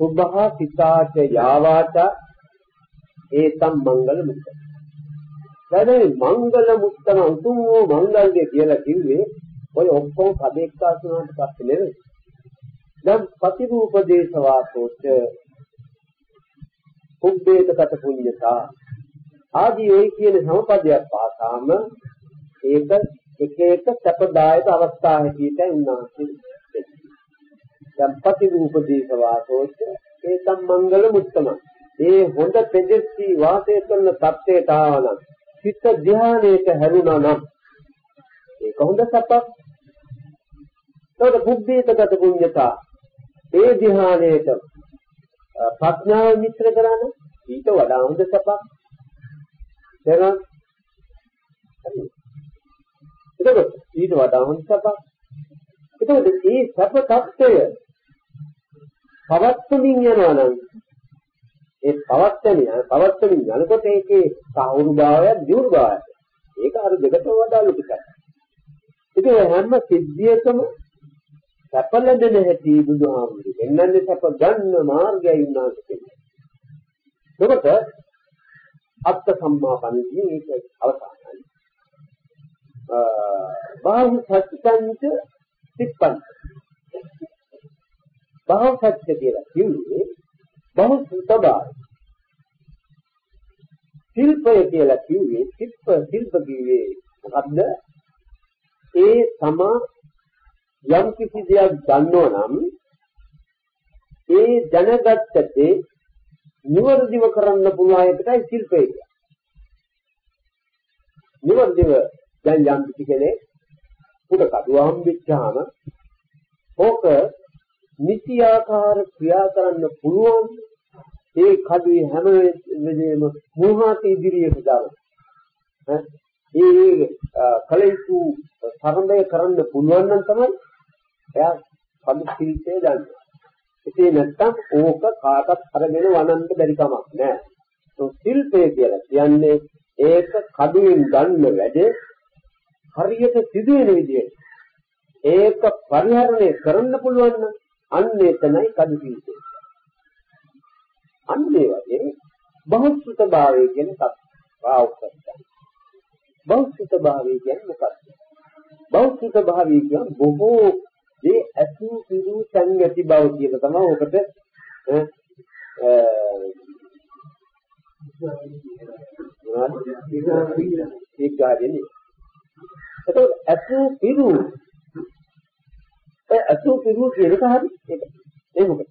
සුභා සිතාච යාවාච ඒතම් මංගල මුත්ත. දැන් මංගල මුත්තම උතුම් වූ මංගල්‍ය කියලා කිව්වේ ඔය ඔක්කොම පද එක්කාසු වුණාට පස්සේ නෙවෙයි. දැන් ප්‍රතිරූපදේශ වාසෝච උබ්බේතකට පුඤ්ඤතා ආදී ඒ කියන සමපදයක් පාසාම ඒක එක එක සැපදායක අවස්ථා හැටියට උන්වහන්සේ දැන් ප්‍රතිරූපදේශ වාසෝච ඒකම් මංගල මුත්තම ඒ හොඳ තෙජස්වි වාසය කරන தත්ත්වයට ආවනම් චිත්ත ධානයට හැරුණා නම් ඒක හොඳ සපක්. තවද බුද්ධිතගත පුඤ්ඤතා ඒ ධ්‍යානයට ප්‍රඥාව මිශ්‍ර කරන ඊට වඩා හොඳ සපක්. දැන් එතකොට ඊට වඩා හොඳ සපක්. එතකොට මේ සප තත්ත්වය පවත්වමින් යනවා නම් ඒ පවත්වමින් පවත්වමින් යනකොට ඒකේ සාහුරු භාවයක් දියුණු භාවයක් ඒක අර දෙකට වඩා ලොකුයි ඒක හැම සිද්ධියකම සැප ලැබෙන හැටි බුදුහාමුදුරු එන්නන්නේ සැප ගන්න මාර්ගයයි උනාට කියන්නේ. එතකොට අත්ත සම්මාපන්නේ ඒක අවසානයි. බාහු සත්‍යංච සිප්පංච. බාහු සත්‍ය කියලා කිව්වේ බහු සුතබා. ශිල්පය කියලා කිව්වේ ශිල්ප ශිල්ප කිව්වේ මොකද්ද? ඒ තමා යම් කිසි දෙයක් දන්නෝ නම් ඒ දැනගත්ත දේ නිවර්දිව කරන්න පුළුවන් එකටයි ශිල්පය කියන්නේ. නිවර්දිව දැන් යම් කිසි කෙනෙක් උඩ කඩුව හම්බෙච්චාම ඕක නිසි ආකාර ක්‍රියා කරන්න පුළුවන් ඒ කඩුවේ හැම වෙලේම මෝහාට ඉදිරියට දානවා. ඒ කලයිතු තරඹය කරන්න පුළුවන් නම් තමයි එයා කඳු ශිල්පේ දන්නේ. ඉතින් නැත්තම් ඕක කාටත් අරගෙන වනන්න බැරි කමක් නෑ. તો ශිල්පය කියලා කියන්නේ ඒක කඩුවෙන් ගන්න වැඩේ හරියට සිදුවෙන විදිහට ඒක පරිහරණය කරන්න පුළුවන් නම් අන්න එතනයි කඩු ශිල්පය. අන්න ඒ වගේ බහුසුත භාවය කියන සත්‍යාවකයි. බෞද්ධ භාවය කියන්නේ මොකක්ද? බෞද්ධ භාවය කියන්නේ බොහෝ දේ අසු පිරු සංගති බව කියන තමයි ඔකට ඒක ගාදෙන්නේ. එතකොට අසු පිරු ඒ අසු පිරු කියන එක හරි ඒක ඒ මොකද?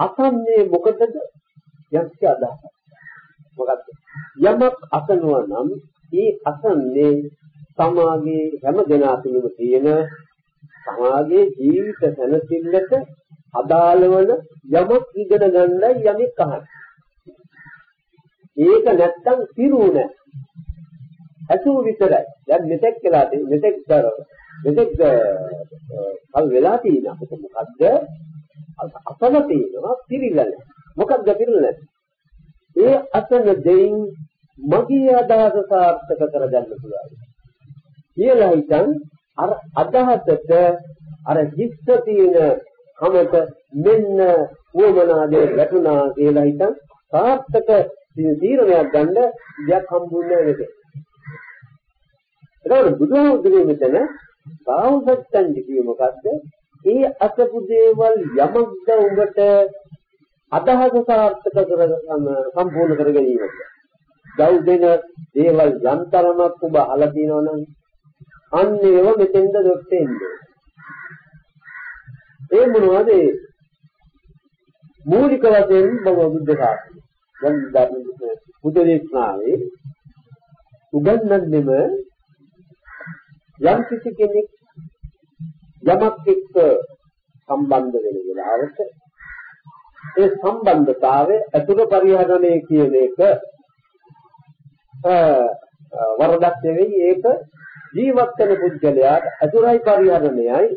අසන්නේ මොකටද? යක්ෂ අදහස. මොකද්ද? යමක් අසනවා නම් ඒ අසන්නේ සමාගයේ හැම දෙනා තුළම තියෙන සමාගයේ ජීවිත සැනසෙල්ලට අදාළ වන යමක් ඉගෙන ගන්නයි යමෙක් අහන්නේ. ඒක නැත්තම් පිරුණ අසු විතරයි. දැන් මෙතෙක් කියලා තියෙන මෙතෙක් දර මෙතෙක් කල් වෙලා තියෙන අපිට මොකද්ද? අසල තියෙනවා පිළිගන්න. මොකක්ද පිළිගන්නේ? ඒ අසන දෙයින් මගේ අදහස සාර්ථක කරගන්න පුළුවන්. කියලා හිතන් අර අදහසට අර හිස්ස තියෙන කමට මෙන්න වමනාදේ වැටුණා කියලා හිතන් සාර්ථක තීරණයක් ගන්න දෙයක් හම්බුන්නේ නැහැ නේද? ඒකවල බුදුහාමුදුරුවෝ මෙතන සාහසත්තන් කිව්වේ මොකද්ද? ඒ අසපු දේවල් යමක්ද උඹට අදහස සාර්ථක කර සම්පූර්ණ කර ගැනීමට. දව් දෙන දේවල් යන්තරමක් ඔබ අහලා තියෙනවනම් අන්න ඒව මෙතෙන්ද දෙොත් එන්නේ. ඒ මොනවද? මූලික වශයෙන් බුද්ධ ශාසනය. දැන් ධර්ම බුද්ධ දේශනාවේ උගන්වන්නෙම යම් කිසි කෙනෙක් යමක් එක්ක සම්බන්ධ වෙන වෙලාවට ඒ සම්බන්ධතාවය අතුර පරිහරණය කියන එක වරදක් නෙවෙයි ඒක ජීවත් වෙන පුද්ගලයාට අතුරයි පරිහරණයයි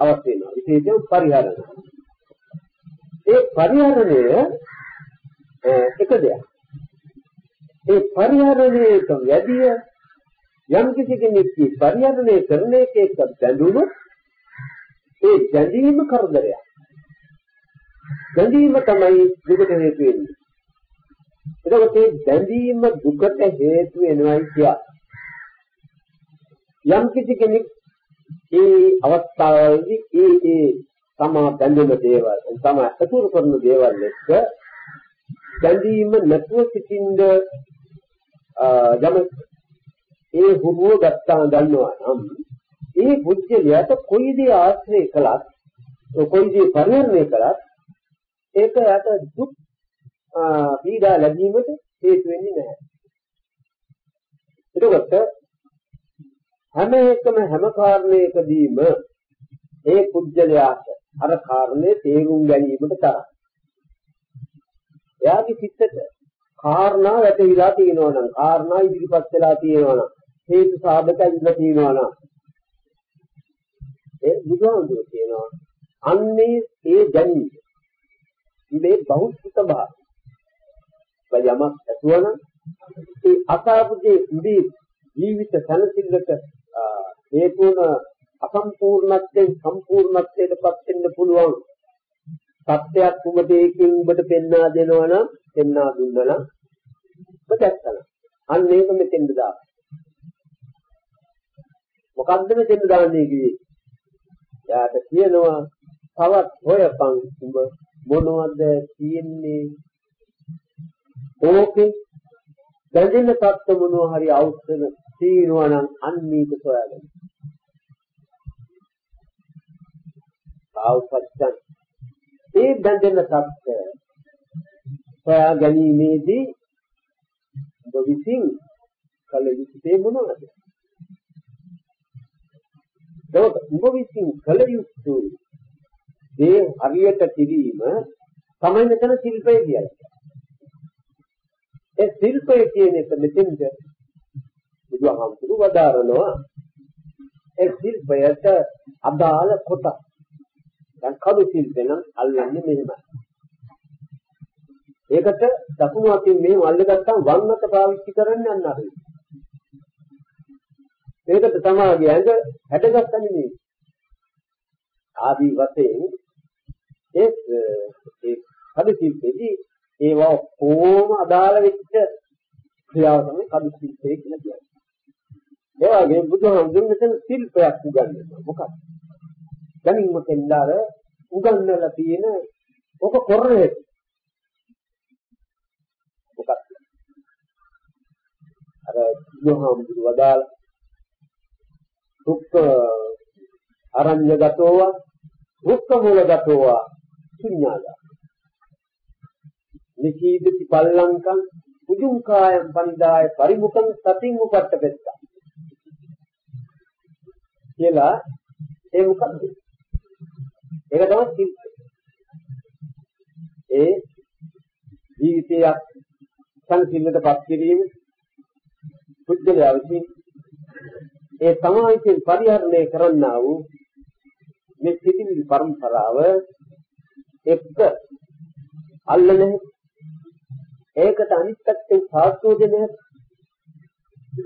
අවශ්‍ය වෙනවා. විශේෂයෙන් පරිහරණය. ඒ පරිහරණය එක දෙයක්. ඒ පරිහරණයට වැඩිය යම් කිසි කෙනෙක් පරිහරණය කරන එක එක්ක බැඳුනොත් ඒ බැඳීම කරදරයක්. බැඳීම තමයි දුකට හේතු වෙන්නේ. එතකොට මේ බැඳීම දුකට හේතු වෙනවයි කිය. යම් කිසි කෙනෙක් ඒ අවස්ථාවේදී ඒ ඒ තමා බැඳෙන දේවල් තමා අතුරු කරන දේවල් එක්ක බැඳීම නැතුව සිටින්ද යම ඒ හුරුව ගත්තා ගන්නවා නම් ඒ බුද්ධලියට කොයි දේ ආශ්‍රය කළත් කොයි දේ පරිහරණය කළත් ඒක යට දුක් පීඩා ලැබීමට හේතු වෙන්නේ නැහැ. එතකොට හැම එකම හැම කාරණයකදීම ඒ පුජ්‍යලයාට අර කාරණේ තේරුම් ගැනීමට තරම්. එයාගේ සිත්තට කාරණා වැටහිලා තියෙනවා නම් කාරණා ඉදිරිපත් වෙලා තියෙනවා නම් හේතු සාධක ඉඳලා තියෙනවා නම් ඒ බුදුහාමුදුරුවෝ කියනවා අන්නේ ඒ ගැනීම මේ බෞද්ධ භාවය. යමක් ඇතුවන ඒ අසාපුගේ ඉදී ජීවිත සැනසෙල්ලට හේතුන අසම්පූර්ණත්වයෙන් සම්පූර්ණත්වයටපත් වෙන්න පුළුවන් සත්‍යයක් උඹට ඒකෙන් උඹට පෙන්වා දෙනවා නම් පෙන්වා දුන්නා නම් ඔබ දැක්කන. අන්න ඒක මෙතෙන්ද දාන්න. මොකද්ද මෙතෙන්ද දාන්නේ කිව්වේ? එයාට කියනවා තවත් හොයපන් උඹ මොනවද තියෙන්නේ? ඕකේ දැනෙන තත්ත්ව මොනවා හරි අවශ්‍යන තියෙනවා නම් අන්න ඒක සොයාගන්න. ආවසච්චන් ඒ බැඳෙන තත්ත්ව සොයා ගැනීමේදී ඔබ විසින් කල යුත්තේ මොනවද? ඒක ඔබ විසින් කල යුතු ඒ හරියට කිරීම තමයි මෙතන ශිල්පය කියන්නේ. ඒ ශිල්පය කියන එක මෙතෙන්ද බුදුහාමුදුරු වදාරනවා. ඒ ශිල්පයට අදාළ කොටස්. දැන් කඩු ශිල්පේ නම් අල්ලන්නේ මෙහෙමයි. ඒකට දකුණු අතින් මෙහෙම අල්ලගත්තාම වම් අත පාවිච්චි කරන්න යන්න අරියි ඒකට තමයි ඇඟ හැඩගත්තා නෙමෙයි ආදී වශයෙන් ඒ ඒ කඩු ශිල්පේදී ඒවා කොහොම අදාළ වෙච්ච ක්‍රියාව තමයි කඩු ශිල්පය කියලා කියන්නේ ඒ වගේ බුදුහාමුදුරුවෝ මෙතන ශිල්පයක් උගන්වනවා. මොකක්ද? දැනින්ම කෙල්ලාර උගන්වලා තියෙන ඔක කරන්නේ මොකක්ද? අර බුදුහාමුදුරුවෝ වදාළ දුක්ඛ අරඤ්‍යගතෝව දුක්ඛ මූලගතෝව ශුන්‍යාදා නිකීදති පල්ලංකං පුජුං කායම් පනිදාය පරිමුඛං සතින් උපට්ඨපෙත්තා කියලා ඒ මොකක්ද? ඒක තමයි සිල්පය. ඒ ජීවිතයක් සංසිල්ලටපත් කිරීම පුද්ගලයා විසින් ඒ සමාජයෙන් පරිහරණය කරන්නා වූ මේ සිතිවිලි පරම්පරාව එක්ක අල්ලන ඒකට අනිත් පැත්තෙන් සාස්ත්‍රෝදනය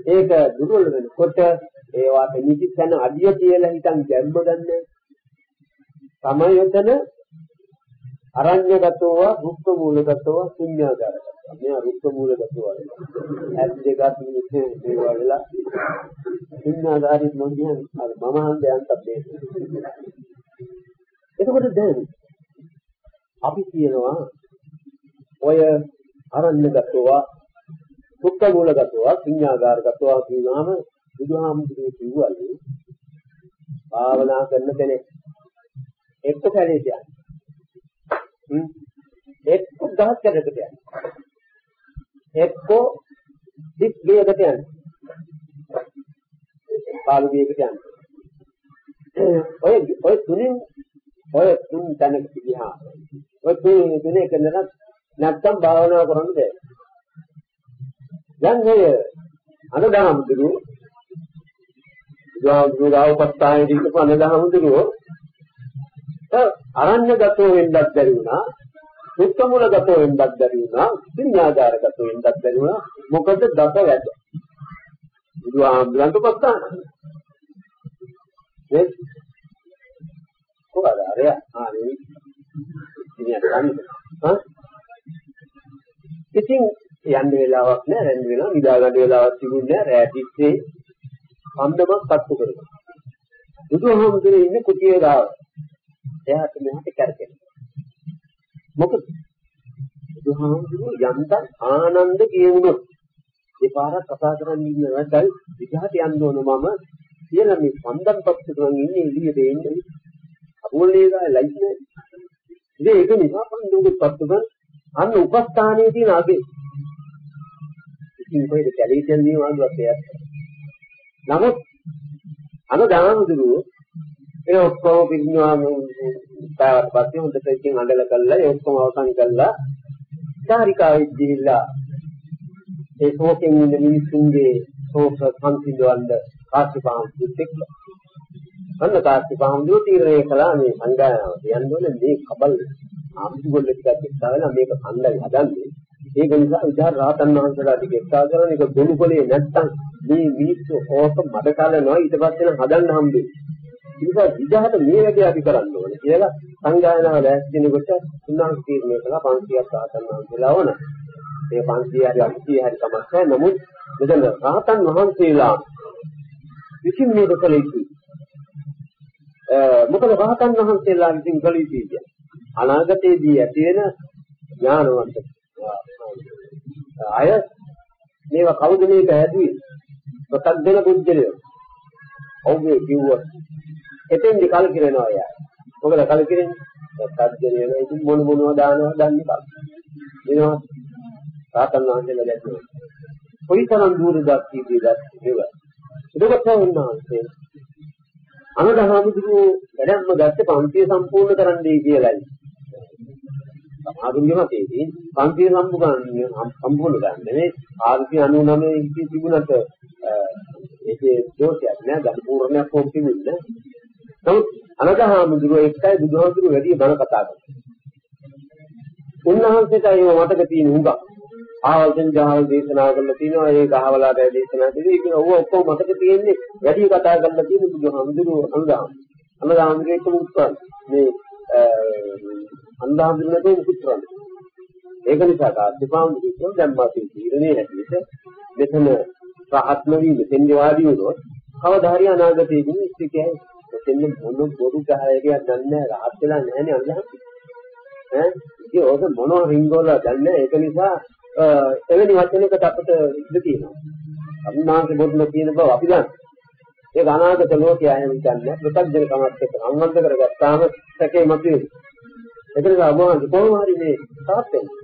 ඒක දුර්වල වෙනකොට ඒවාට නිදිසන අඩිය කියලා හිතන් ගැම්ම ගන්න. තමයි එතන අරඤ්‍යගතව රුක්ක මූලගතව ශුන්‍යාකාරගතව මේ රුක්ක මූලගතව ඇස් දෙකත් මිනිස්සේ දේවා වෙලා ශුන්‍යාකාරී මොන්දියන් අර මම හන්දයන්ට දෙන්න එතකොට දැන් අපි කියනවා ඔය අරඤ්‍යගතව රුක්ක මූලගතව ශුන්‍යාකාරගතව කියනවාම බුදුහාමුදුරුවෝ කිව්වලු භාවනා කරන කෙනෙක්. එක්ක කැලේ යන්නේ. හ්ම්. එක්ක ගහක් කැඩකට යන්නේ. එක්කෝ දික් ගියකට යන. පාළු ගියකට යන. ඔය ඔය තුنين ඔය තුන් තැනක ගියා. ඔය තුන් තුනේ කරනකම් නැත්තම් භාවනා කරන්න බෑ. දැන් ඔය අනුදාහමුදුරු බුදුහාමුදුරුවෝ උපස්ථායේදී ඉඳපු අනුදාහමුදුරුවෝ අරණ්‍යගතෝ වෙන්නත් බැරි වුණා. සුත්තමුලගතෝ වෙන්නත් බැරි වුණා විඤ්ඤාධාරගතෝ වෙන්නත් බැරි වුණා මොකද දස වැඩ බුදුහාමුදුරන්ට පස්සාන. නේ? කොහොමද අර ආ නේ. ඉතින් යන්නේ. හා? ඉතින් යන්න වෙලාවක් නෑ රැඳ වෙනවා නිදා ගන්න වෙලාවක් තිබුණේ නෑ රෑ තිස්සේ අන්දමක් පත්තු කරනවා. බුදුහාමුදුරේ ඉන්නේ කුටියේ ගාව. එයාට මෙහාට කරකෙන. මොකද? බුදුහාමුදුරුවෝ යන්තම් ආනන්ද කියුණොත් දෙපාරක් කතා කරන්න ඉන්න වැඩයි විජහට යන්න ඕන මම කියලා මේ සම්දම් පක්ෂතුන් ඉන්නේ එළියට එන්නේ. අපෝලේ ගා ලයිට් නෑ ඉතින් ඒක නිසා මම දුක පත්තුක අන්න උපස්ථානයේ තියෙන අගේ. ඉතින් කොහෙද කැලේටියන් මේ වගේ වගේ නමුත් අන දානමුදුරු ඒ ඔක්කොම පිටිනවා තාවත් පස්සේ හොඳට ඉතින් අඬල කළා ඒ ඔක්කොම අවසන් කළා චාරිකාවෙත් ගිහිල්ලා ඒ ශෝකෙන් ඉන්න මිනිස්සුන්ගේ ශෝක සංසිඳවන්න කාශ්‍යපාමුදුත් එක්ක. අන්න කාශ්‍යපාමුදුත් තීරණය කළා මේ සංගායනාව කියන්නේ මේ කබල් ආම්දුගොල්ල ටිකක් එක්තාවලා මේක කණ්ඩායම් හදන්නේ. ඒක නිසා විචාර රාතන් වහන්සේලා ටික එක්තා කරන එක ගොනුකොලේ නැත්තම් මේ මිනිස්සු ඕක මඩ කලනවා ඊට පස්සේ හදන්න හම්බෙන්නේ. නිසා විජහට මේ වැඩේ අපි කරන්න ඕනේ කියලා සංගායනාව ලෑස්තිනකොට උන්වහන්සේ තීරණය කළා 500ක් රාතන් වහන්සේලා වුණ. මේ 500 හරි 800 හරි කමක් නැහැ. නමුත් මෙතන රාතන් වහන්සේලා විසින් මේක කළ යුතුයි. මොකද රාතන් වහන්සේලා විසින් කළ යුතුයි අනාගතයේදී ඇති වෙන ඥානවන්ත අය මේවා කවුද මේක හැදුවේ? ප්‍රත්‍යක්ෂ බුද්ධලය. ඔව්ගේ කිව්වා එතෙන්දි කලකිරෙනවා යා. මොකද කලකිරෙන්නේ? සත්‍යය වෙන ඉතින් මොන මොනවා දානවා දන්නේ බා. වෙනවා. සාතන් වහන්සේලා දැක්කේ. කොයිතරම් දුරදක් කීදීද ඒව. එතකොට උන්වහන්සේ අනදහමුදුරු වැඩම්ම ගත්ත පන්තිය සම්පූර්ණ කරන්නයි කියලායි. සමාධිය මතේදී පන්තිය සම්පූර්ණ සම්පූර්ණ කරන්න නෙවෙයි 499 ඉති තිබුණට ඒකේ දෝෂයක් නෑ සම්පූර්ණයක් හොම් තිබුණේ නමුත් අනගහාමුදුරුව එකයි බුදුහාමුදුරුව වැඩි බණ කතා කරනවා. උන්වහන්සේට ඒව මතක තියෙන උඟ. ආවල් සංජාහල් දේශනා කරලා තිනවා ඒ ගහවලාට දේශනා කළේ ඒක ඔව් ඔක්කොම මතක තියෙන්නේ වැඩි කතා කරලා තියෙන බුදුහාමුදුරුව අනගහාම. අනගහාමුදුරුව එක මුත්‍රා මේ අන්දාහාමුදුරුවනේ මුත්‍රා. ඒක නිසා කාර්යපාමුදුරුව දැන් මාසින් තීරණේ හැටියට මෙතන රහත් නොවි මෙතෙන් වාදී වුණොත් කවදා හරි අනාගතයේදී ඉස්තිකයයි එතෙන් මොන බොරු ගහයකයක් දන්නේ නැහැ. රහත් වෙලා නැහැ නේ අල්ලහන් ඈ? ඉතින් ඕක මොනවා රින්ගෝලා දන්නේ ඒක නිසා එවැනි වචනයකට අපිට ඉඳ තියෙනවා. අන්නාගේ බොරුන කියන බව අපි දන්නවා. ඒක අනාගත ලෝකයේ අයම දන්නේ ප්‍රත්‍යක්ෂ කමක් එක්ක සම්බන්ධ කරගත්තාම සැකේ මතුවේ. ඒක නිසා මොනවද කොහොම හරි මේ තාත් වෙන්නේ.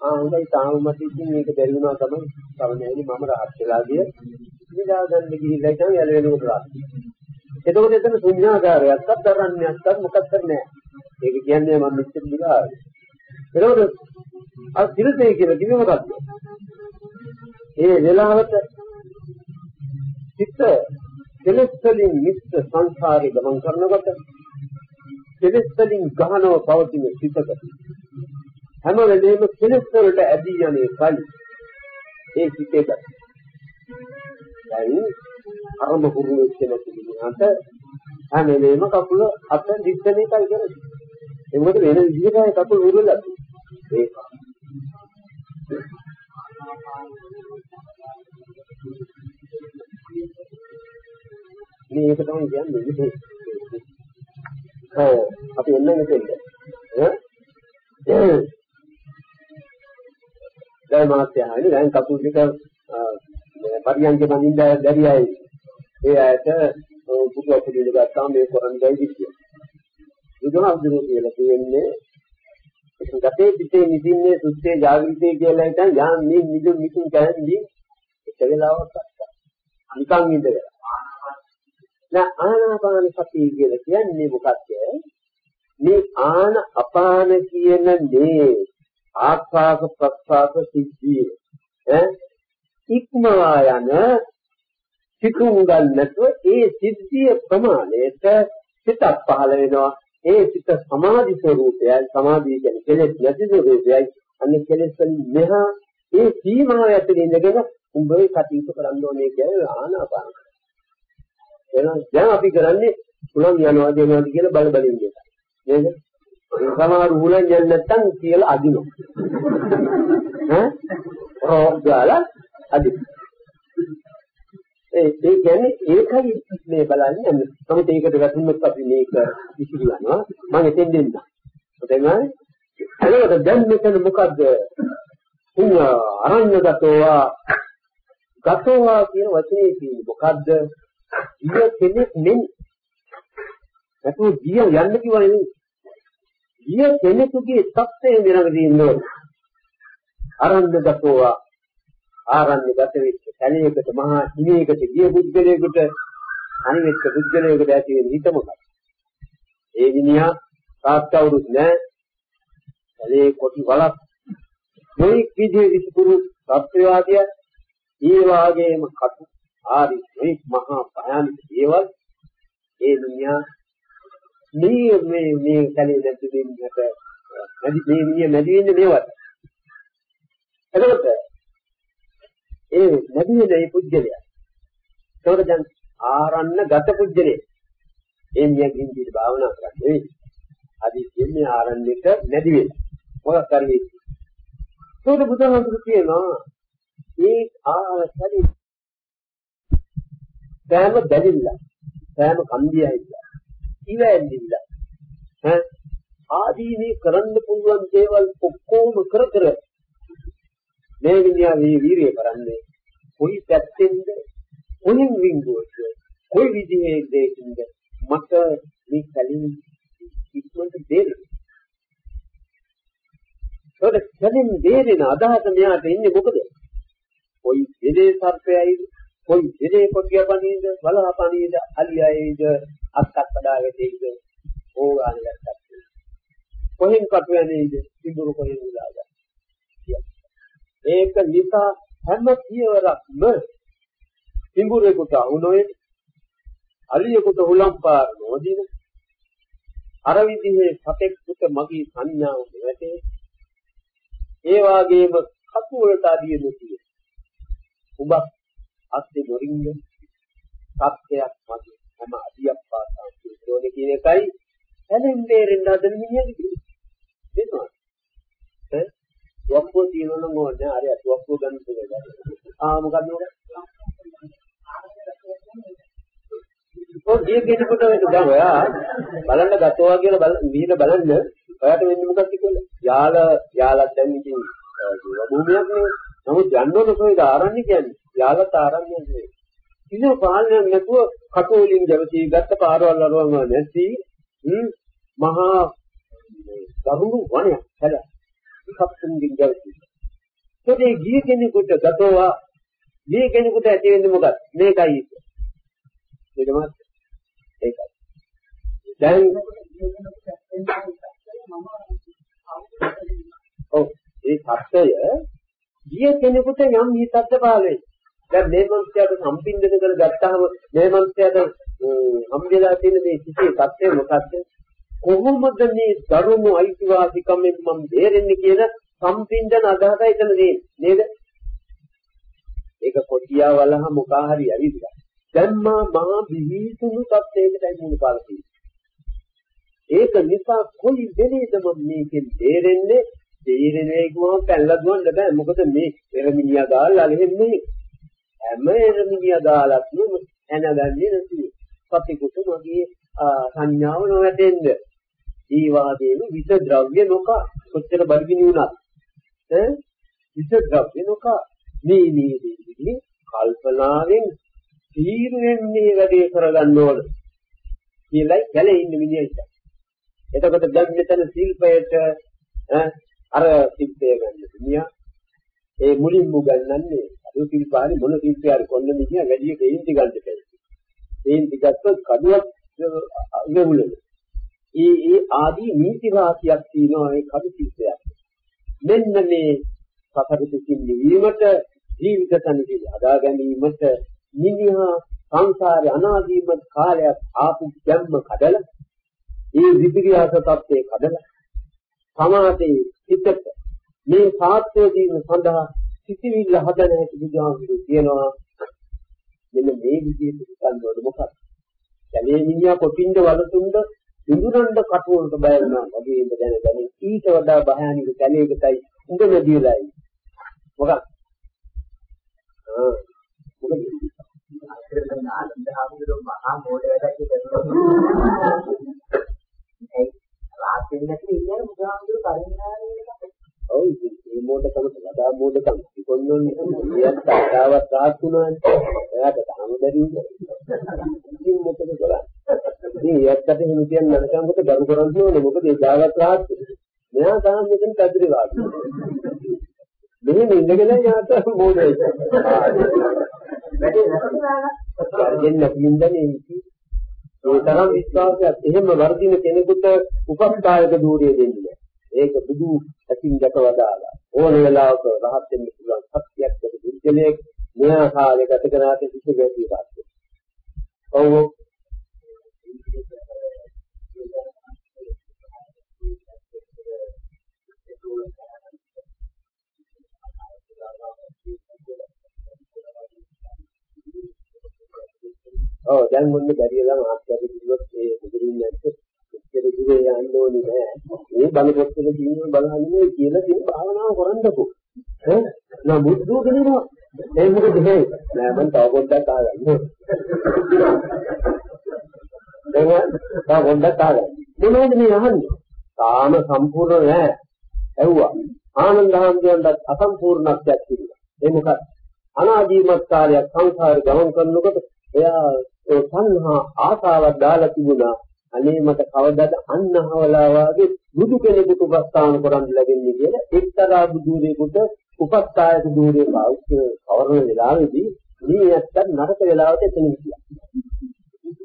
ආ හොඳයි. තාම මට ඉතින් මේක බැරි වුණා තමයි. තමයි මම රහත් වෙලා ගිය. නිදා ගන්න ගිහිල්ලා ඉතින් යල වෙනකොට රහත් එතකොට එතන ශුන්‍යාකාරයක්වත් දරන්නේක්වත් මොකක්ද නැහැ. ඒක කියන්නේ මම මෙච්චර දිලා. එතකොට අර සිරසේ කියලා කිව්ව මොකක්ද? ඒ වෙලාවට චිත්ත කෙලෙස් වලින් මිත්‍ර සංසාරේ ගමන් කරනකොට කෙලෙස් වලින් ගහනව පවතින චිත්තක හැම වෙලේම කෙලෙස් වලට ඇදී යන්නේ කයි ඒ චිත්තේක දැන් අරම පුරු වෙච්ච නැති කෙනාට හැම වෙලේම කකුල අත දිස්සන එකයි කරන්නේ. ඒ මොකද වෙන විදිහට කකුල උරුල්ලා ඒක. මේක තමයි කියන්නේ. ඔව් අපි එන්නේ මෙතෙන්ද. ඈ දැන් මාත්‍යානි දැන් කකුල් දෙක පරියන්ක බඳින්න බැරි අය ඒ ඇයට බුදු අපුඩිය ගත්තාම මේ කරන්නේ විදිය. බුදුහාමුදුරුවෝ කියලා කියන්නේ ගතේ පිටේ නිදින්නේ සුත්තේ ජාගෘතේ කියලා හිටන් යාන් මේ නිදු නිකුන් කියන්නේ එක වෙලාවක් අත්තා. නිකන් ඉඳලා. නෑ ආනාපාන සතිය කියලා කියන්නේ මොකක්ද? මේ ආන අපාන කියන මේ ආස්වාද ප්‍රස්වාද සිද්ධිය ඈ ඉක්මවා යන සිතුම් ගන්නතුව ඒ සිද්ධිය ප්‍රමාණයට සිතක් පහළ වෙනවා ඒ සිත සමාධි ස්වરૂපයයි සමාධිය කියන්නේ කෙලෙස් නැති ස්වરૂපයයි අන්නේ කෙලෙස් වලින් මෙහා ඒ සීමාව ඇතුළේ ඉඳගෙන උඹේ කටයුතු කරන්න ඕනේ කියන්නේ ආනාපාන. එහෙනම් දැන් අපි කරන්නේ උලන් යනවා දෙනවාද කියලා බල බල ඉන්න එක. නේද? සමහර උලන් යන්නේ නැත්තම් කියලා අදිනවා. ඈ? රෝග් ගාලා අදිනවා. ඒ ඒ කියන්නේ ඒකයි මේ බලන්නේ නමුත් ඒකට වැටුනොත් අපි මේක විසිරියනවා මම එතෙන් දෙන්න. තේරුණාද? එතකොට දැන් මෙතන මොකද්ද? ඉන්න අරඤ්‍යගතෝවා ගතෝවා කියන වචනේ කියන්නේ මොකද්ද? ගිය කෙනෙක් නෙමෙයි. නැතුව ගිය යන්න කිව්වා නෙමෙයි. ගිය කෙනෙකුගේ தත්ත්වය මෙලඟදී ඉන්නවා. අරඤ්‍යගතෝවා ආරණ්‍ය ගත වෙච්ච කැලේකට මහා හිමේකට ගිය බුද්ධලේකට අනිවෙච්ච බුද්ධලේකට ඇති වෙන හිත මොකක්ද? ඒ විනියා තාත්තවරුත් නෑ. කැලේ කොටි වලක් මේ විදිහේ විසුරු සත්‍යවාදිය ඒ වාගේම කටු ආදි මේ මහා භයානක දේවල් ඒ දුනියා මේ මේ මේ කැලේ නැති දෙන්නට නැති මේ විදිය නැති වෙන්නේ මේවත්. එතකොට ඒ නැති වෙන ඒ පුජ්‍යලයා. ඒකට දැන් ආරන්න ගත පුජ්‍යලේ. ඒ මියකින් දිහා භාවනා කරන්නේ නෙවෙයි. අදිස්සියන්නේ ආරන්නේක නැති වෙන. මොකක් කරන්නේ? ඒකට බුදුහාමුදුරු කියනවා මේ ආසරි සෑම බැලිල්ල සෑම කන්දියයිල්ල ඉවැල්ලිල්ල. ඈ? ආදී මේ කරන්න පුළුවන් දේවල් ඔක්කොම කර කර මේ විඤ්ඤා මේ වීරිය කරන්නේ කොයි පැත්තෙන්ද? කොයින් වින්දුවද? කොයි විදිහේ දෙයකින්ද? මට මේ කලින් ඉක්මනට දෙන්නේ ඒකට කලින් දෙන්නේ අදහස මෙයාට ඉන්නේ මොකද? කොයි දෙදේ සර්පයයිද? කොයි දෙදේ කොටිය පණීද බලහ පණීද අලියයිද අක්කක් කඩාගෙතේද ඕගාන ගත්තත් කොහෙන් කටුවැනේද සිඹුරු කොහෙන් උලාද ඒක නිසා හැම පියවරක්ම සිඹුරේකට වුණොයි අලියෙකුට හුලම් පාර නොදින අර විදිහේ සතෙක්ට මගේ සංඥාව නැතේ ඒ වාගේම කතු වලට අදිය නොතිය උඹක් අත්ති නොරින්ද සත්‍යයක් මගේ හැම අදියක් පාසා කියෝනේ කියන එකයි හැලෙන් දෙරෙන්න හදන මිනිහගේ කියන්නේ නේද වක්කුව තියෙනවා නම් ඕනේ අර වක්කුව ගන්න පුළුවන්. ආ මොකද්ද උඩ? ඔය ගිය කෙනෙකුට වෙන දැන් ඔයා බලන්න ගතවා කියලා බල විහිද බලන්න ඔයාට වෙන්නේ මොකක්ද කියලා. යාල යාලක් දැන් ඉතින් භූමියක් නේ. නමුත් යන්න ඕන කොයිද ආරණ්‍ය කියන්නේ. යාලත් ආරණ්‍ය නෙවෙයි. ඉතින් පාලනයක් නැතුව කටෝලින් ජවති ගත්ත පාරවල් අරවම නැති මහා ගහුණු වණයක් හැදලා සත්තුන්ගෙන් ගැවසී. ඒකේ ගිය කෙනෙකුට ගතවා මේ කෙනෙකුට ඇති වෙන්නේ මොකක්ද? මේකයි. ඒක තමයි. ඒකයි. දැන් ඔව් ඒ සත්‍යය ගිය කෙනෙකුට යම් හිතක්ද පාලේ. දැන් මේ මනුස්සයාට සම්පින්දන කර ගත්තාම මේ මනුස්සයාට හම්බෙලා තියෙන මේ සිිතේ සත්‍යය මොකක්ද? කොහොමද මේ දරුණු අයිතිවාසිකමෙන් මම බේරෙන්නේ කියන සම්පින්දන අදහසයි එතන නේද? ඒක කොටියා වලහ මොකා හරි ඇවිල්ලා. දැන් මා මහා විහිසුණු තත්යකටයි මුණ පාලා ඒක නිසා කොයි වෙලේද මම මේකෙන් බේරෙන්නේ? බේරෙන්නේ කිව්වම පැනලා දුවන්න බෑ. මොකද මේ එරමිනියා දාලා අලෙන්නේ හැම එරමිනියා දාලක්ම ඇනගන්නේ නැති. සතිකුට මගේ සංඥාව නොවැටෙන්නේ. ජීවාදීන විස ද්‍රව්‍ය නොක. කොච්චර බඩගිනි වුණත්. ඈ? විස ද්‍රව්‍ය නොක. මේ මේ දෙන්නේ කල්පනාවෙන් තීරුවෙන් මේ වැඩේ කරගන්න ඕන. කියලා ගැලේ ඉන්න මිනිහට. එතකොට දැන් මෙතන ශිල්පයට අර ශිල්පය ගන්න මිනිහා ඒ මුලින්ම ගන්නන්නේ අර ශිල්පානේ මොන ශිල්පය හරි කොන්න මිනිහා වැඩි දෙයින්ති ගන්න බැහැ. දෙයින්ති ගත්තොත් කඩුවක් වෙවුලනවා. ඒ ඒ ආදී නීති වාක්‍යයක් තියෙනවා ඒ කවි සිද්ධයක්. මෙන්න මේ සතර දෙකින් නිවීමට ජීවිත තනදී හදා ගැනීමට මිනිහා සංසාරේ අනාදීම කාලයක් ආපු ජන්ම කඩලා ඒ විපිරියාස තත්ත්වේ කඩලා සමාධි හිතට මේ සාත්‍ය දීම සඳහා සිතිවිල්ල හදන හැටි බුදුහාමුදුරු කියනවා මෙන්න මේ විදිහට හිතන්න ඕනේ මොකක්ද? කැලේ මිනිහා කොටින්ද වලතුන්ද ඉඳුරන්ඩ කටුවලට බය වෙනවා වගේ ඉඳ දැන දැන ඊට වඩා භයානක කැලේකටයි උඹ නැදිලායි. මොකක්ද? ආ මොකද? අත්‍යවශ්‍යම ආනන්ද හාමුදුරුවෝ මහා මෝඩ වැඩක් කරනවා. ඒ රාත්‍රියේ ඉන්නේ බුදුහාමුදුරුවෝ පරිණාමය ඔව් මේ මෝඩකම සදා මෝඩකම. කොන්නෝනේ ඉතින් තාතාවත් රාත් වුණානේ එයාට තාම බැරි වුණා ඉතින් මොකද කරන්නේ? ඉතින් ඒකට එහෙම කියන්න නැත්නම් කොට ගරු කරන්න ඕනේ? මොකද ඒ දාවත් රාත් මෙයා තාම මෙතන පැතිරි වාඩි මෙහෙම ඉඳගෙන යාට මෝඩයි වැඩි නැත්නම් දෙන්න පින්දනේ ඒ තරම් විශ්වාසයක් එහෙම වර්ධින කෙනෙකුට උපස්ථායක දූරිය දෙන්නේ ඒක බුදු ඇතින් දැක වදාලා ඕන වෙලාවක රහත් වෙන්න පුළුවන් සත්‍යයක් දෙක බුද්ධලයක් මෙහා කාලේ ගත කරාට කිසි ගැටි තාක්ෂ. ඔව්. ඔව් දැන් මොන්නේ බැරි මේ බලපොත්වල තියෙන බලහන්නේ කියලා තියෙන භාවනාව කරන්නකෝ. ඈ නම් බුද්ධ කෙනෙක්වා. ඒ මොකද මේ නෑ මම තව පොඩ්ඩක් ආගන්න. දැන් තව පොඩ්ඩක් ආගන්න. මොනවද මේ අහන්නේ? තාම සම්පූර්ණ නෑ. ඇහුවා. ආනන්ද හාමුදුරන්ට අසම්පූර්ණත්වයක් තිබුණා. ඒ මොකක්ද? අනාදීමත් කාලයක් සංසාරේ ගමන් කරනකොට එයා ඒ සංහා ආසාවක් දාලා තිබුණා. අනේ මට කවදාද අන්නහවලා වාගේ බුදු කෙනෙකුට උපස්ථාන කරන්න ලැබෙන්නේ කියලා එක්තරා බුදුරෙකුට උපස්ථායක දූරේ පාවිච්චි කවරන වෙලාවේදී මේ ඇත්තට නරක වෙලාවට එතන හිටියා.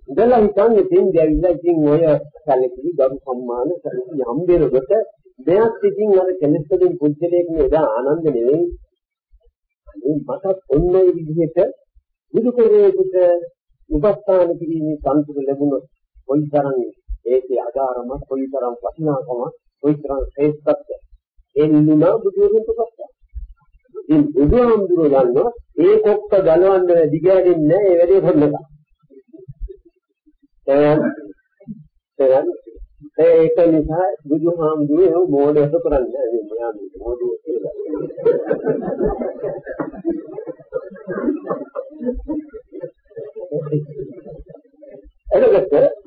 ඉඳලා හිතන්නේ තින් දැවිලා ඉතින් ඔය සැලකිලි ගරු සම්මාන සැලකිලි හම්බෙනකොට මෙයක් ඉතින් අර කෙනෙක්ගෙන් පුජ්‍යලයක් නේද ආනන්ද නෙවෙයි. අනේ මට ඔන්න ඒ විදිහට බුදු කෙනෙකුට උපස්ථාන කිරීමේ සම්පූර්ණ ලැබුණොත් කොයිතරම් ඒකේ අගාරම කොයිතරම් වටිනාකම කොයිතරම් ශ්‍රේෂ්ඨත්වය ඒ නිමුණා බුදුරජාණන් වහන්සේ. ඉතින් බුදුහාමුදුරුවෝ ගන්නවා ඒ කොක්ක ගලවන්න දිගහැරෙන්නේ නැහැ ඒ වැඩේ කරනවා එහෙනම් ඒක නිසා බුදුහාමුදුරුවෝ මොඩේට කරන්නේ මේ මොයා මොඩේ කියලා. එතකොට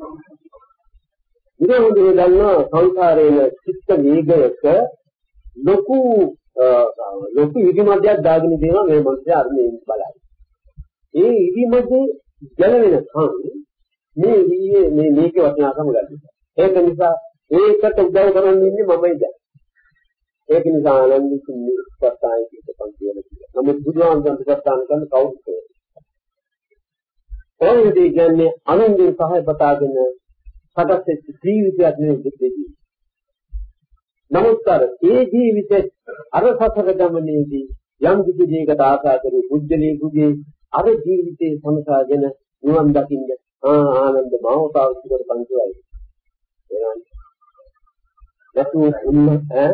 විනෝදේ දන්නා සංසාරයේ චිත්ත වේගයක ලොකු ලොකු ඉදිමැදයක් දාගෙන දෙනවා මේ මනුස්සය අර්මයෙන් බලයි. ඒ ඉදිමැදේ ගැලවෙන කන් මේ වියේ මේ මේකේ වටිනාකම ගන්න. ඒක නිසා ඒකට උදව් කරන්න ඉන්නේ මමයි දැන්. ඒක නිසා ආනන්දිකින් මේ ස්පස්තායි කියපන් කියලා කියනවා. නමුත් බුදුහාමුදුරන් ප්‍රස්තාන කරන කවුරුද? ඔය විදිහ කියන්නේ අනුන්ගේ සහය පතාගෙන සකස් වෙච්ච ජීවිතයක් නෙවෙයි බුද්ධ නමුත් අර ඒ ජීවිතේ අර සසර ගමනේදී යම් කිසි දෙයකට ආශා කරු බුද්ධලේකුගේ අර ජීවිතේ සමසාගෙන නිවන් දකින්න ආ ආනන්ද මාවතාවුත් කර පන්තිවයි එහෙනම් නැතු උන්න ඈ?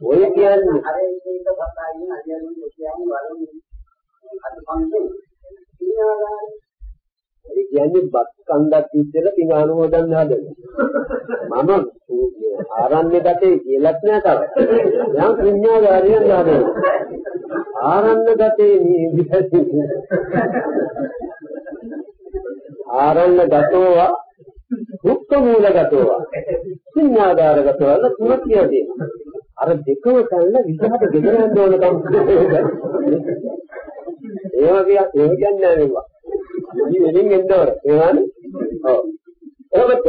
ඔය කියන්නේ අර ඒක බසාගෙන අදියන්නේ කියන්නේ වලින් අද පන්සේ ඊනාගාර ඒ කියන්නේ බත් කන්දක් ඉස්සෙල්ලා පිඟාන හොදන්න හදන. මම ආරණ්‍ය ගතේ කියලත් නෑ තව. දැන් විඤ්ඤාණාරිය හදන. ආරණ්‍ය ගතේ මේ විදිහට ආරණ්‍ය ගතෝවා දුක්ඛ මූලගතෝවා විඤ්ඤාණාරගතෝවා තුන කියන්නේ. අර දෙකම කල්ල විදිහට ගෙදර යන්න ඕන කම. ඒ වගේ ඒ කියන්නේ නෑ මේවා. මේ වෙනින් එන්න ඕන. ඒවනේ. ඔව්. එතකොට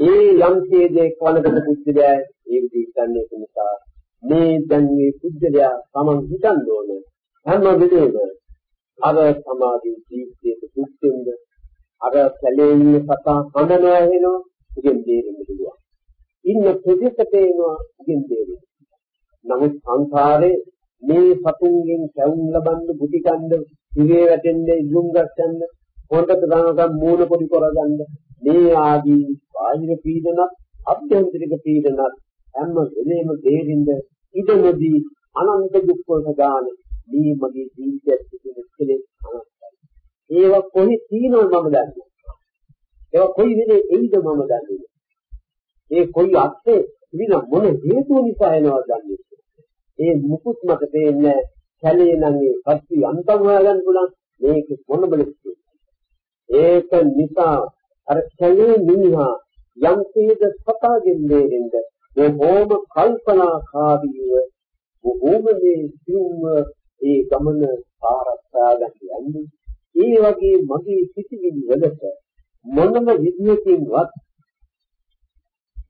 ඒ යම් ඡේදයක් වලකට පුද්දලයා ඒ විදිහට ගන්න එක නිසා මේ දැන් මේ පුද්දලයා තමන් හිතන්න ඕන. හැම වෙලේම අර සමාධි ජීවිතයේ දුක් වෙනද අර කැලේ ඉන්න සතා හඳනවා වෙනවා උගෙන් දෙන්න පුළුවන්. ඉන්න ප්‍රදේශයට එනවා උගෙන් දෙන්න. නමුත් සංසාරේ මේ සතුන්ගෙන් කැවුම් ලබන්න බුද්ධ කන්ද ඉවේ වැටෙන්නේ ඉල්ලුම් ගන්න හොඳට ගන්නකම් මූණ පොඩි කරගන්න මේ ආදී බාහිර පීඩනක් අභ්‍යන්තරික පීඩනක් හැම වෙලේම දෙරින්ද ඉදමදී අනන්ත දුක් වලට ගාන මේ මගේ ජීවිතයේ තිබෙන කෙලෙස් අනන්තයි. ඒවා කොහි තියෙනවද මම දන්නේ. ඒවා කොයි විදිහේ එයිද මම දන්නේ. ඒ කොයි අත්ේ වින මොන හේතුව නිසා එනවද දන්නේ. ඒ මුකුත් මට තේන්නේ කැලේ නම් ඒ පස්ති අන්තම් හොයාගන්න පුළුවන්. මේක මොන බලස්තු. ඒක නිසා අර කැලේ මිනිහා යම් තේද සතාගෙන් දෙරෙන්ද බොහෝම කල්පනාකාරීව බොහෝම මේ සිව්ව ඒ ගමන පාරස්සා ගන්න යන්නේ. ඒ වගේ මගේ සිතිවිලි වලට මොනම විදියකින්වත්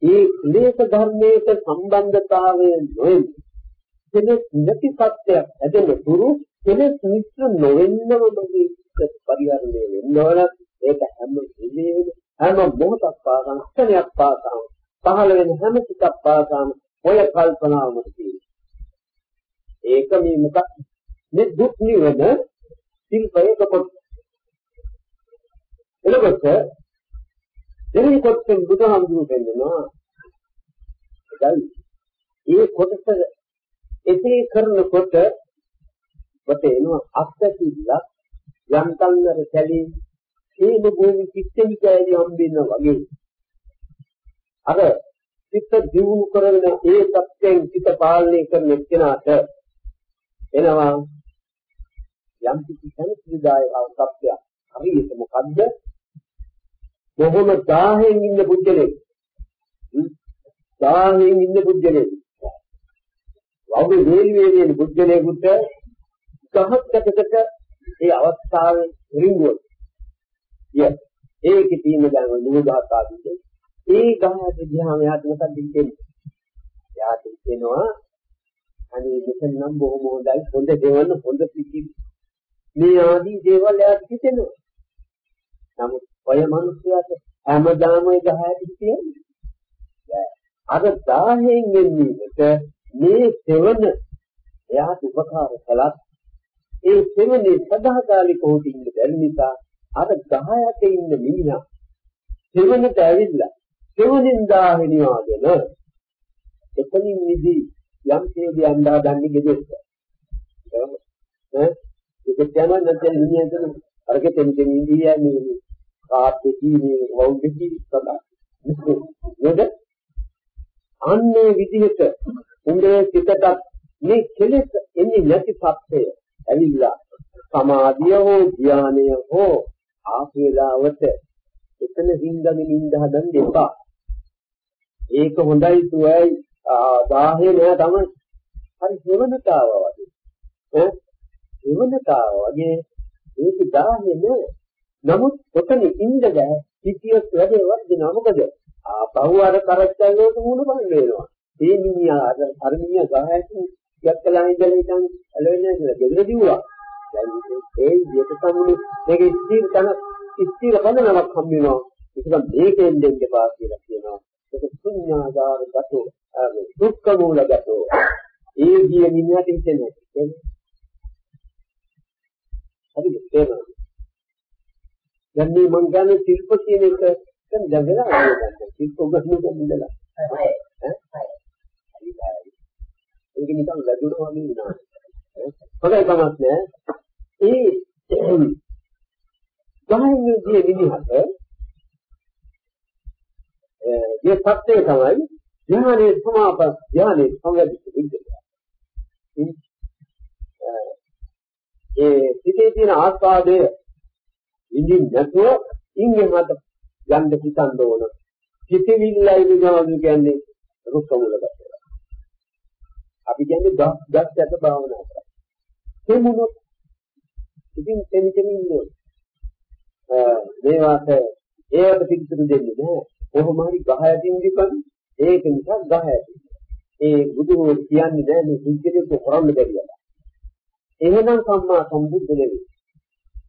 ඒ ක්ලේශ ධර්මයක සම්බන්ධතාවය නොවේ කෙනෙක් නැති සත්‍යයක් ඇදෙන තුරු කෙනෙක් මිත්‍ර නොවෙන්නම මගේ පරිහරණය වෙන්න ඕන ඒක හැම වෙලේම හැම මොහොතක් පාසාම ක්ෂණයක් පාසාම පහළ වෙන හැම සිතක් පාසාම ඔය කල්පනාවම තියෙනවා. ඒක මේ මොකක් මේ දුක් නිවන සිල්පයක කොට එතකොට දෙවි කොටෙන් බුදුහාමුදුරු කියනවා ඒකයි ඒ කොටස එසේ කරනකොට කොට එනවා අත්තිල්ලක් යන්තන්නර කැලේ හේම භූමි කිච්චෙන් කැලේ හම්බෙන්න වගේ. අර චිත්ත දියුණු කරන ඒ තත්යෙන් චිත්ත පාලනය කරන කෙනාට එනවා යම් කිසි සංසිදායක තත්ත්වයක් හරියට මොකද්ද? කොහොම 1000න් ඉන්න බුද්ධලේ 1000න් ඉන්න බුද්ධලේ වගේ වේලි වේලි බුද්ධලේකට ගහක්කටකට ඒ අවස්ථාවේ රිංගුව. ය ඒකේ තියෙන ගාන නුගහක් ආදිද ඒ ගහට ගියාම යාට මොකක්ද හිතෙන්නේ? යාට හිතෙනවා අනේ මෙතන නම් බොහොම හොඳයි හොඳ දේවල් හොඳ පිටි මේ ආදී දේවල් යාට හිතෙනවා. නමුත් ඔය මිනිස්යාට හැමදාම ඒ ගහට හිතෙන්නේ. අර 1000න් වෙන්නේකට මේ සෙවන එයාට උපකාර කළත් ඒ සෙවනේ සදාකාලිකව තින්න බැරි නිසා අර ගහයට ඉන්න මිනිහා සෙවනට ඇවිල්ලා සෙවනින් දාහෙනිවාගෙන එතනින් නිදි යම් තේදී අන්දා ගන්න ගෙදෙට්ට ඈ? ඒක යනවා නැත්නම් මිනිහා එතන අරක තෙන්කෙන් ඉන්දියා මේ කාත් දෙකී මේ වවුන් දෙකී සදා. නේද? අන්නේ විදිහට උඹේ සිතට මේ කෙලෙස් එන්නේ නැති සත්‍යය ඇවිල්ලා සමාධිය හෝ ධානය හෝ ආපේලාවට එතන හින්දාගෙන ඉඳ හදන්න එපා. ඒක හොඳයි සුවයි දාහේ නෑ තමයි. හරි හේවනතාව වගේ. ඈ හේවනතාව වගේ ඒක දාහේ නෑ. නමුත් ඔතන ඉඳ බෑ. කිසියක් වැඩේ වර්ධිනා මොකද? ආපහු අර කරච්චල් වලට මුණ බඳ වෙනවා. ඒ මිනිහා අර අර මිනිහා ගහයකින් යක්කලා ඉඳලා ඉතින් ඇලවෙන්නේ නැහැ ගෙදර දිවුවා. දැන් ඒ විදිහට සම්මුනේ මේක ස්ථිර තන ස්ථිර පදනමක් හම් වෙනවා. ඒක මේකෙන් දෙන්න එපා කියලා කියනවා. ඒක ශුන්‍යාගාර ගතෝ දුක්ඛ මූල ගතෝ. ඒ ගිය මිනිහට හිතෙන්නේ. හරිද? තේරෙනවද? දැන් මේ මං කියන්නේ ශිල්ප කියන එක දැන් දැඟලා ආවද? ශිල්ප උගන්වන්න බඳලා. ඈ? ඒක නිකන් ලැබුණා වගේ නෑ. හොඳයි කමක් නෑ. ඒ ගහන්නේ විදිහට ඒ සත්‍යය තමයි ඥානයේ සමාප ඥානයේ සංවැදිත විද්‍යාව. ඒ සිටේ තියෙන ආස්වාදය ඉඳින් නැතුව ඉන්නේ මත යන්න හිතන්න ඕන. සිටිවිල්ලයි නිගමන කියන්නේ රුක්ක මූලගත. අපි කියන්නේ ගස් ගස් යට භාවනා කරා. තෙමුනොත් ඉතින් තෙමි තෙමි ඉන්නවා. මේවාට ඒවට පිළිතුරු දෙන්නේ නැහැ. කොහොම හරි ගහ යටින් දිපන් ඒක නිසා ගහ යටින්. ඒ බුදුහෝ කියන්නේ නැහැ මේ සිද්ධියක කරන්න බැරිලා. එහෙනම් සම්මා සම්බුද්ධ නෙවෙයි.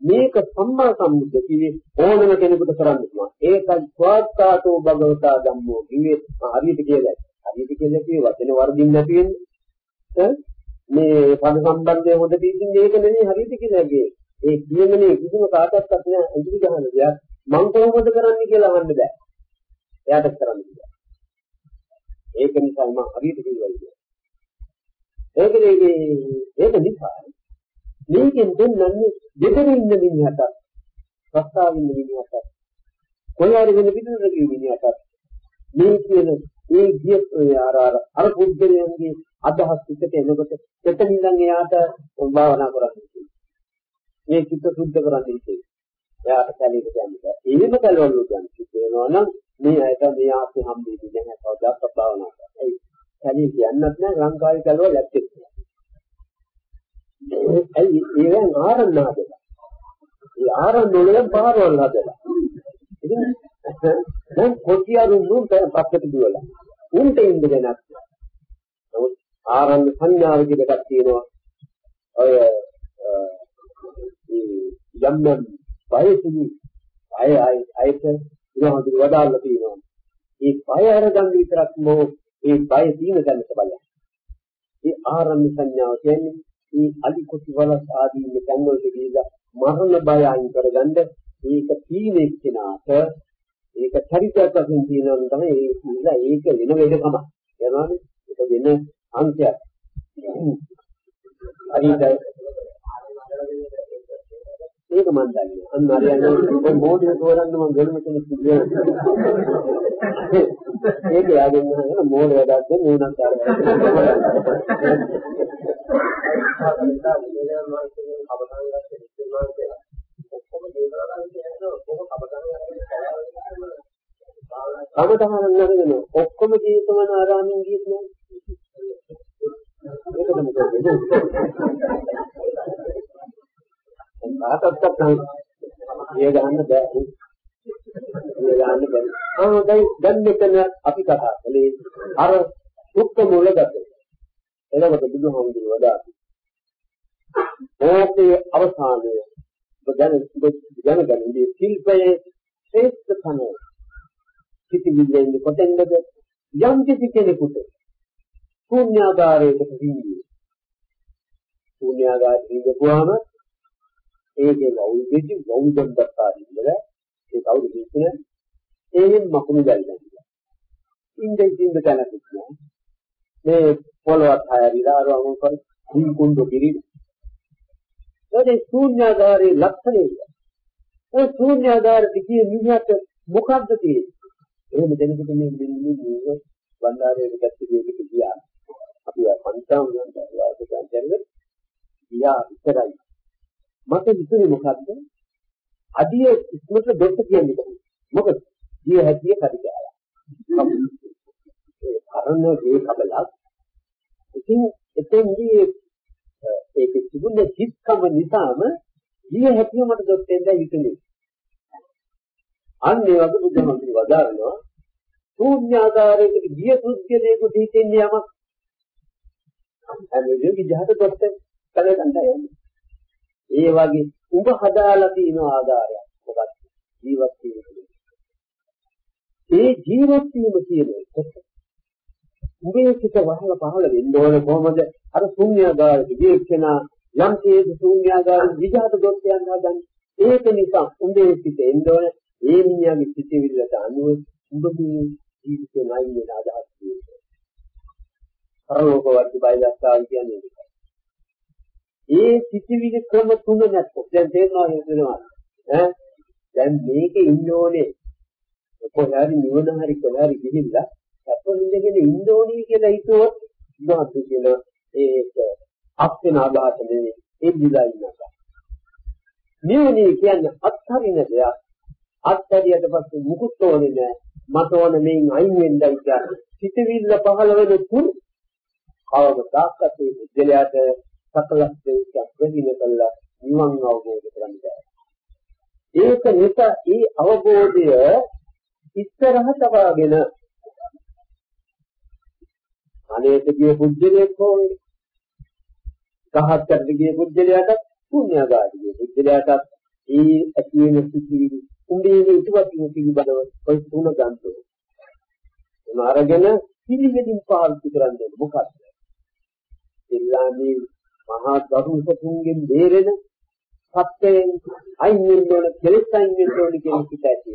මේක සම්මා සම්බුද්ධ කිව්වේ ඕනම කෙනෙකුට කරන්න පුළුවන්. ඒකයි ස්වාත්තාතෝ භගවතා ධම්මෝ කිව්වේ හරියට කියලා. හරියට කියලා කිව්වේ වචන වර්ධින් නැති වෙන්නේ. මේ පද සම්බන්ධය හොඳට ඉතින් මේක නෙමෙයි හරියට කියන්නේ. ඒ කියමනේ කිසිම කාටවත් නෑ ඉදිරි ගහන දෙයක් මං කොහොමද කරන්නේ කියලා අහන්න බෑ. එයාට කරන්න බෑ. ඒක නිසා මම හරියට කිව්වා කියන්නේ. ඒකනේ ඒක නිසා මේකෙන් දෙන්නන්නේ දෙතර ඉන්න මිනිහට රස්තාව ඉන්න මිනිහට කොහේ හරි වෙන පිටුර කියන මිනිහට මේ කියන ඒ ගිය අර අර අර පුද්ගලයන්ගේ අදහස් පිටට එනකොට එතනින් ඉඳන් එයාට භාවනා කරන්න මේ චිත්ත සුද්ධ කරන්න ඉන්නේ. එයාට කැලේට යන්න බෑ. එහෙම කලවලු කියන්නේ කියනවා නම් මේ අයට මේ ආස්ති හම්බෙන්නේ නැහැ කවදාවත් භාවනා කරන්න. ඒ කැලේ කියන්නත් නෑ ලංකාවේ කලවල ඇත්තේ. ඇයි ඒවෙන් ආරන්න හදලා. ඒ ආරන්න වලින් පාරවල් හදලා. ඉතින් දැන් කොටියරුන් නුන් පස්සට දුවලා. උන්ට ඉන්න දෙයක්. නමුත් ආරන්න සංඥාව කියලා එකක් තියෙනවා. ඔය යම් යම් බයසුනි අය අය අයට ඉරහඳු වදාල්ලා තියෙනවා. ඒ බය අරගන්න විතරක් නෝ ඒ බය තියෙන දැනට බලන්න. ඒ ආරම්භ සංඥාව කියන්නේ මේ අලි කුටි වලස් ආදී මේ තැන්වලට ගිහිලා මරණ බය අයින් කරගන්න ඒක තීනේ කෙනාට ඒක චරිතයක් වශයෙන් තියෙනවා තමයි ඒක නිසා ඒක වෙන වෙනකම. යනවානේ ඒක වෙන අංශයක්. හරිද ඒක මන් දන්නේ. අන්න හරියන්නේ ඔය මොඩිය තෝරන්න මම වෙනම කෙනෙක් කියනවා. ඒක යාගෙන නේද මොඩ වැඩක් දෙන්න ඕනක් කමතහන නරගෙන ඔක්කොම ජීවිතවන ආරාමින් ගියත් නෑ. ඒක තමයි කියන්නේ. කාටවත් නැහැ. ඒ ගන්න බෑ. ඒ ගන්න බෑ. ආ දැන් දැන් මෙතන අපි කතා කළේ අර සුක්ත මූලගත. එතකොට බුදුහාමුදුරුවෝ වදා. ඕකේ අවසානය බදන බදන ගන්නේ ශිල්පයේ ශ්‍රේෂ්ඨ තන කිසි විදිහෙන් කොටෙන්ද යම් කිසි කෙනෙකුට ශූන්‍යාකාරයකට හිඳි ශූන්‍යාකාරය හිඳපුවාම ඒකේ වවුල් දෙකි වවුල් දෙන්නත් ආදිවල ඒ කවුරු කියන්නේ ඒෙන් මකුණු දැල්ලා ඉන්දේ ඉඳ දැනගන්න මේ පොළවත් හැරිලා අරවම කර කුල් කුණ්ඩ පිරි. ඒ ශූන්‍යාගාරේ ලක්ෂණය ඒ ශූන්‍යාගාරෙ කියේ මිනිහට මොකද්ද තියෙන්නේ? එහෙම දෙනකොට මේ දෙන්නේ වන්දාරයේ ගැස්සියකට ගියා අපි පන්සම් යනවා වාසකයන් දැනගෙන ගියා ඉතරයි මට හිතුනේ මොකද්ද? අදිය ඉක්මනට දෙන්න කියන්නේ කොහොමද? මොකද දිය හැටිය පරිගාලා. ඒ කරන දේ කබලක්. ඉතින් එතෙන්දී ඒක තිබුණ හිත්කම නිසාම දිය හැටිය මට දෙන්න හිතුනේ. අන්න ඒ වගේ බුදුහාමුදුරුවෝ වදාරනවා ශූන්‍යාකාරයකට ගිය සුද්ධියේකට හිතෙන්නේ යමක් හැම වෙලෙම විජහත දෙත් කලකට යන්නේ ඒ වගේ උඹ හදාලා තියෙන ආදායයක් මොකක්ද? ජීවත් වීම. ඒ ජීවත් වීම කියන එක උඹේ සිත වහල පහල වෙන්න ඕන කොහොමද? අර ශුන්‍යාගාරෙ ජීවිතන යම් කේද ශුන්‍යාගාරෙ විජාත දොස්යන් හදන්නේ. ඒක නිසා උඹේ සිත එන්න ඕන ඒ මිනිහාගේ සිතවිල්ලට අනුව උඹ මේ ජීවිතේ නයි වෙන අදහස් තියෙනවා. පරලෝකවත් බයිදස්සා කියන්නේ ඒකයි. ඒ සිතිවිලි ක්‍රම තුන නැත්නම් දැන් තේරෙනවා නේද ඈ? දැන් මේකේ ඉන්න ඕනේ. කොහේ හරි නිවන හරි කොහේ හරි ගිහිල්ලා සැපෙන්දගෙන ඉන්න ඕනේ කියලා හිතුවොත් මොකක්ද කියලා ඒක අත්වෙන අදහස නෙවෙයි ඒ දිලා ඉන්නවා නිවනේ කියන්නේ අත්හරින දෙයක්. අත්හැරියට පස්සේ මුකුත් ඕනේ නැහැ මට ඕන මේන් අයින් වෙන්නයි කියන්නේ සිතවිල්ල පහළ වෙන තුරු කවදාකවත් ඒ දෙලයට සකල ශ්‍රේෂ්ඨ ප්‍රතින කළා නිවන් අවබෝධ කරගන්න බෑ. ඒක නිසා ඒ අවබෝධය ඉස්සරහ තබාගෙන අනේක ගිය පුජ්‍යලයක් හොනේ. කහත්තට ගිය පුජ්‍යලයට පුණ්‍යගාදී පුජ්‍යලයට ඒ ඇති වෙන සිතිවිලි උඹේ ඉතිවත් පිළිබඳව ඔය තුන ගන්නතෝ. උන අරගෙන පිළිවෙලින් පාවිච්චි කරන්නේ මොකක්ද? ඉල්ලාමේ මහා දරුසතුන්ගෙන් බේරෙන සත්‍යයෙන් අයින් වෙන්න ඕන කෙලෙස් අයින් වෙන්න ඕන කියන පිට ඇති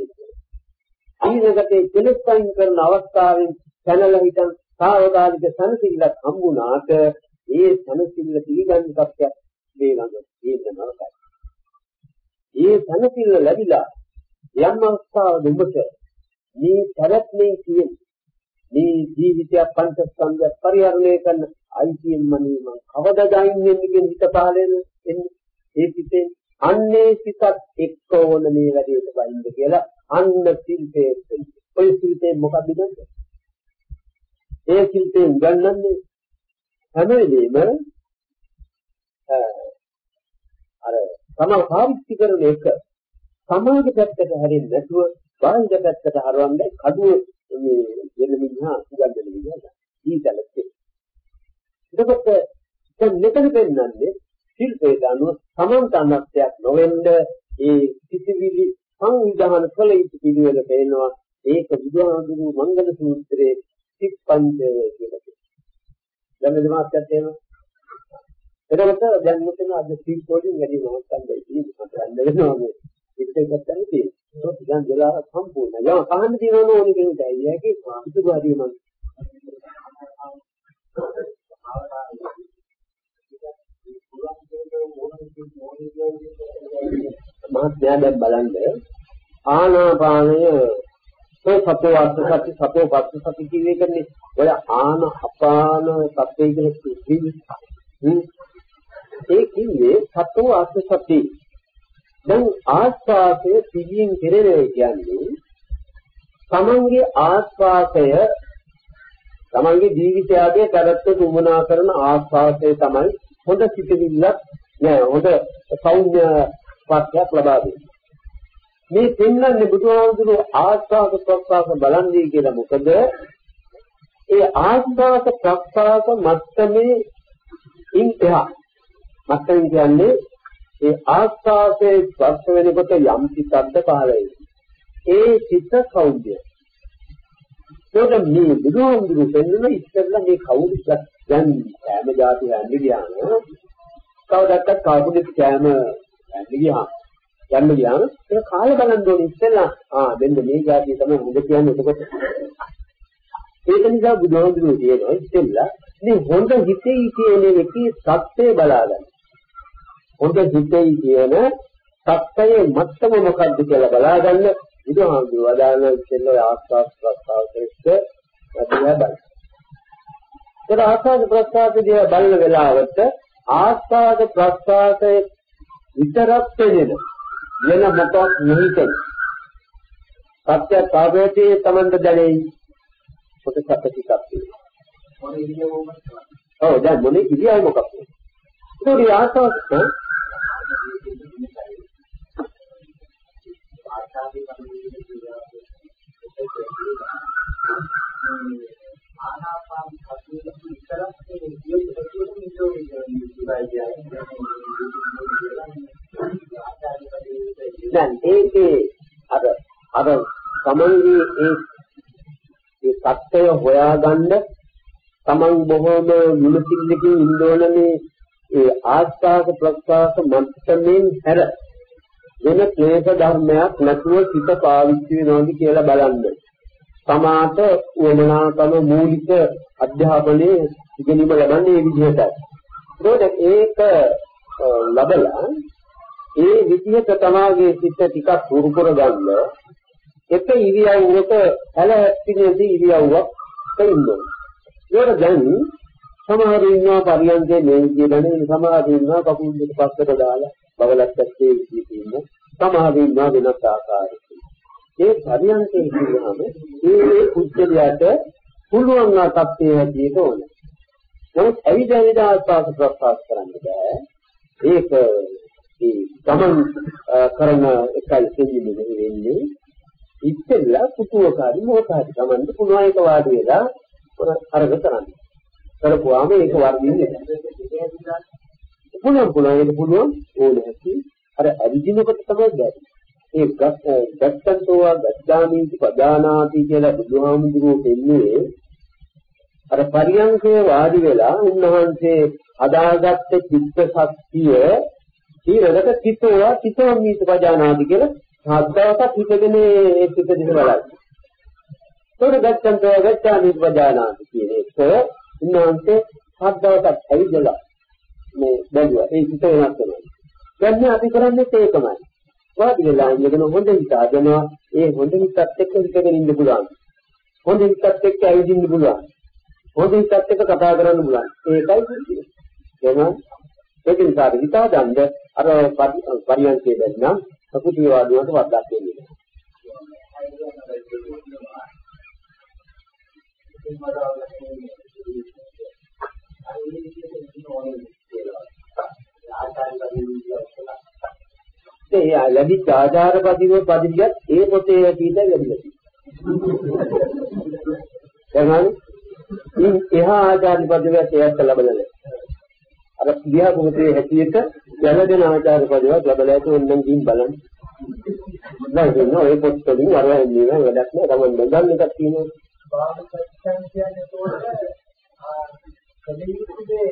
ඊළඟට කෙලෙස් අයින් කරන අවස්ථාවෙන් පැනලා හිටන් සාවකාලික සනසිල්ලක් හම්බුණාට ඒ සනසිල්ල පිළිගන්න සත්‍යයක් මේ ළඟ තියෙන නරකයි. ඒ සනසිල්ල ලැබිලා යම් අවස්ථාවක උඹට මේ පැවැත්මේ කියන මේ ජීවිතය පංචස්කන්ධ පරිහරණය කරන අයිතියෙන් මනේ මං කවදාද අයින් වෙන්නේ කියන හිත පහලෙන එන්නේ ඒ සිතේ අන්නේ සිතත් එක්ක ඕන මේ වැඩේට බයින්ද කියලා අන්න සිල්පේ ඔය සිල්පේ මොකක්ද දන්නේ ඒ සිල්පේ උගන්වන්නේ හැම වෙලේම අර තමා පාවිච්චි කරන එක සමාජ පැත්තට හැරෙන්නේ නැතුව බාහිර පැත්තට හරවන්නේ කඩුව මේ වෙන මිනිහා උගන්වන විදිහට ඊතලත් එතකොට දැන් මෙතන පෙන්නන්නේ ශිල්පයට අනුව සමන්ත අනත්යක් නොවෙන්න ඒ සිතිවිලි සංවිධාන කළ යුතු පිළිවෙල පේනවා. ඒක බුදුහාමුදුරු මංගල සූත්‍රයේ සිප්පංච කියලා කියනවා. දැන් මේ මාත්‍යත් එනවා එතකොට දැන් මෙතන අද සීට් වලින් වැඩි මොහොතක් දෙයි. මට යන්න වෙනවා මේ. පිටේ ගන්න තියෙනවා ඒක දැන් වෙලා සම්පූර්ණ යම කහන්න තියෙනවනේ ඕනේ කෙනෙක්ට ඇයි ඒකේ පිටුපාදී මම මහත්මයා දැන් බලන්න ආනාපානය ඒ සතෝ අර්ථ සති සතෝ පස්ස සති කියන එකනේ ඔය ආන අපාන සත්‍ය කියලා කිව්වේ ඒ කිව්වේ සතෝ අර්ථ සති දැන් ආස්වාදයේ පිළියෙන් කෙරෙන්නේ කියන්නේ තමන්ගේ ආස්වාදය තමන්ගේ ජීවිතයගේ කරත්ත තුමනා කරන ආස්වාදය තමයි හොඳ සිතිවිල්ලක් නෑ හොඳ සෞම්‍ය පත්‍යක් ලබා දෙන්නේ. මේ පෙන්වන්නේ බුදුහාමුදුරුවෝ ආස්වාද ප්‍රස්වාස බලන්නේ කියලා මොකද? ඒ ආස්වාද ප්‍රස්වාස මත්තමේ ඉන් එහා මත්තම කියන්නේ ඒ ආස්වාදයේ ස්පර්ශ වෙනකොට යම් සිතක්ද පහළ ඒ සිත කවුද? ඒක මේ බුදුහාමුදුරුවෝ පෙන්වන ඉස්සෙල්ලා මේ කවුද දැන් කෑම જાති යන්නේ ගියාම කවදාවත් කාබුනික් කෑම යන්නේ ගියාම යන්න ගියාම ඒක කාලේ බලන්න ඕනේ ඉස්සෙල්ලා. ආ දෙන්න මේ જાතිය තමයි හොඳ කියන්නේ. එතකොට ඒක නිසා බුදුහාමුදුරුවෝ කියනවා ඉස්සෙල්ලා මේ හොඳ හිතේ කියන එකේ සත්‍යය බලාගන්න. හොඳ හිතේ කියන සත්‍යයේ මත්තම මොකද්ද කියලා බලාගන්න බුදුහාමුදුරුවෝ අදාළ ඉස්සෙල්ලා ආස්වාස් ප්‍රස්තාවකෙත් අදියා බලන්න. ඒක ආස්වාද ප්‍රස්වාසයේ බලන වෙලාවට ආස්වාද ප්‍රස්වාසයේ විතරක් පෙනෙන වෙන මොකක් නොහිතෙන සත්‍ය කාවේතේ තමන්ට දැනෙයි. පොත සත්‍ය ටිකක් තියෙනවා. ඔව් දැන් මොනේ ඉතියි මොකක්ද ඒක ආස්වාද තමන්ගේ ඒ ඒ தත්ත්වය හොයාගන්න තමන් බොහෝම යුනිසිල්ලකින් ඉන්නෝනනේ ඒ ආස්වාද ප්‍රස්වාස මත්තමින් හැර වෙන ක්ලේශ ධර්මයක් නැතුව සිත පාවිච්චි වෙනවද කියලා බලන්න. සමාත වමනාකම මූලික අධ්‍යාපනයේ ඉගෙනීම ලබන්නේ මේ විදිහටයි. ඒක ලබලා ඒ විදිහට තමාගේ සිත ටිකක් පුරු කරගන්න එක ඉරියව්වක හැල හැප්පිනේදී ඉරියව්වක් තෙන්නවා. ඒක දැන් සමහර ඉන්නවා පරියන්කේ මේ විදිහටනේ සමහර ඉන්නවා කකුල් දෙක පස්සට දාලා බවලක් ඇත්තේ විදිහට ඉන්න. සමහර ඉන්නවා වෙනත් ආකාරයකින්. ඒ පරියන්කේ කියනවාම ඒ කුච්චලයට පුළුවන් ආතත්යේ හැටියට ඕනේ. නමුත් ඇවිද ඇවිද ආස්වාද ප්‍රසආස කරන්න බෑ. ඒක ඒ ගමන් කරන එකයි කියන්නේ වෙන්නේ. ඉස්සෙල්ලා කුතුහකාරී මොහොතයි ගමන්ද පුළුවන් එක වාඩි වෙලා අරග කරන්න. කරපුවාම ඒක වර්ධින්නේ නැහැ. පුළුවන් පුළුවන් ඒක පුළුවන් ඕනේ ඇති. අර අදිනකොට තමයි බැරි. ඒ ගත්තන්තෝවා ගච්ඡාමීති පදානාති කියලා බුදුහාමුදුරුවෝ කියන්නේ අර පරියංකේ වාඩි වෙලා උන්වහන්සේ අදාගත්ත චිත්ත ශක්තිය ඊළඟට චිතෝවා චිතෝන්විත පජානාදි කියලා හත්දවසක් හිතගෙන ඒ චිත දිහ බලයි. ඒකට ගච්ඡන්තෝ ගච්ඡාමි පජානාදි කියන එක උන්වහන්සේ හත්දවසක් ඇවිදලා මේ බැලුවා. ඒ චිත වෙනස් වෙනවා. දැන් අපි කරන්නේ ඒකමයි. වාඩි වෙලා ඉඳගෙන හොඳ හිත හදනවා. ඒ හොඳ හිතත් එක්ක හිතගෙන ඉන්න පුළුවන්. හොඳ හිතත් එක්ක ඇවිදින්න පුළුවන්. හොඳ හිතත් එක්ක කතා කරන්න පුළුවන්. ඒකයි කියන්නේ. එහෙනම් ඒක නිසා හිතා ගන්න අර පරියන්කේ දැන්නම් සකුටි වාදියට වද්දක් දෙන්නේ. ඒ ලැබිච්ච ආචාර පදිව පදිවියත් ඒ පොතේ හැටියට ලැබිලා තියෙනවා. ඉන් එහා ආචාර පදිවියත් ඒත් ලැබලා නැහැ. අර ගියා පොතේ හැටියට යනදෙන ආචාර පදිවත් ලැබලා ඇති ඕනනම් ගිහින් බලන්න. දැන් ඉන්න ඔය පොත් වලින් අර එන්නේ වැඩක් නෑ. තමන් බඳන් එකක් තියෙනවා.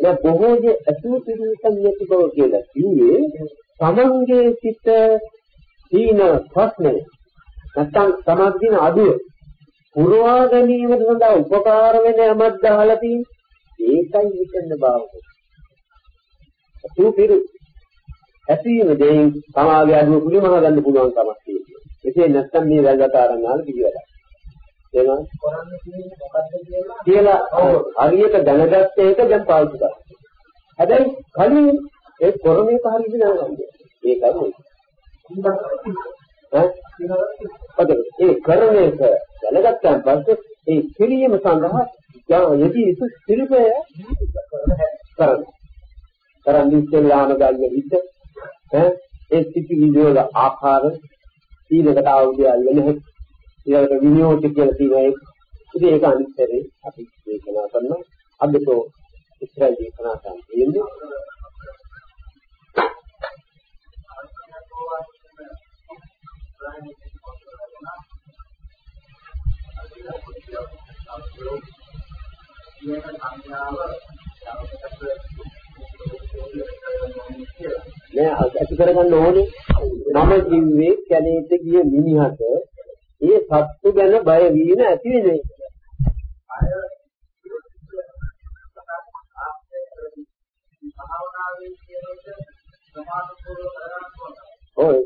දැන් බොහෝගේ අසු පිළිසම් නැති බව කියලා කිව්වේ තමන්ගේ සිත තීන ප්‍රශ්නේ නැත්තම් සමාධි දින අඩුව පුරවා ගැනීමට සඳහා උපකාර වෙන යමක් දාලා තියෙන්නේ ඒකයි හිතන්න බාවක සූපිරු ඇසීම දෙයින් සමාගය අඩුව පුරිමහ ගන්න පුළුවන් කමක් තියෙනවා. එසේ නැත්තම් මේ වැල්ගත ආරංගාල පිළිවෙලයි එනවා කියලා? හරියට දැනගත්ත එක දැන් පාවිච්චි කරනවා හැබැයි කලින් ඒ කරන එක හරියට දැනගන්න. ඒකයි. ඈ? ඒ කරන එක දැනගත්තාන් පස්සේ ඒ පිළියම සඳහා යදී යුතු ශිල්පය කරන්න. කරන් ඉස්සෙල්ලාම ගන්න ඈ ඒ සිටි විදියල ආකාර සීලකට ආවුදිය අල්ලන හැටි ඊළඟට විනෝද කියලා තියෙනවා ඉතින් ඒක අනිත්තරේ අපි දේශනා කරනවා. අදතෝ ඉස්සරහ දේශනා කරන්න තියෙන්නේ. නෑ ඇති කරගන්න ඕනේ නම ජීවේ කැලේට ගිය මිනිහට ඒ සත්තු ගැන බය වීම ඇති වෙන්නේ ඔය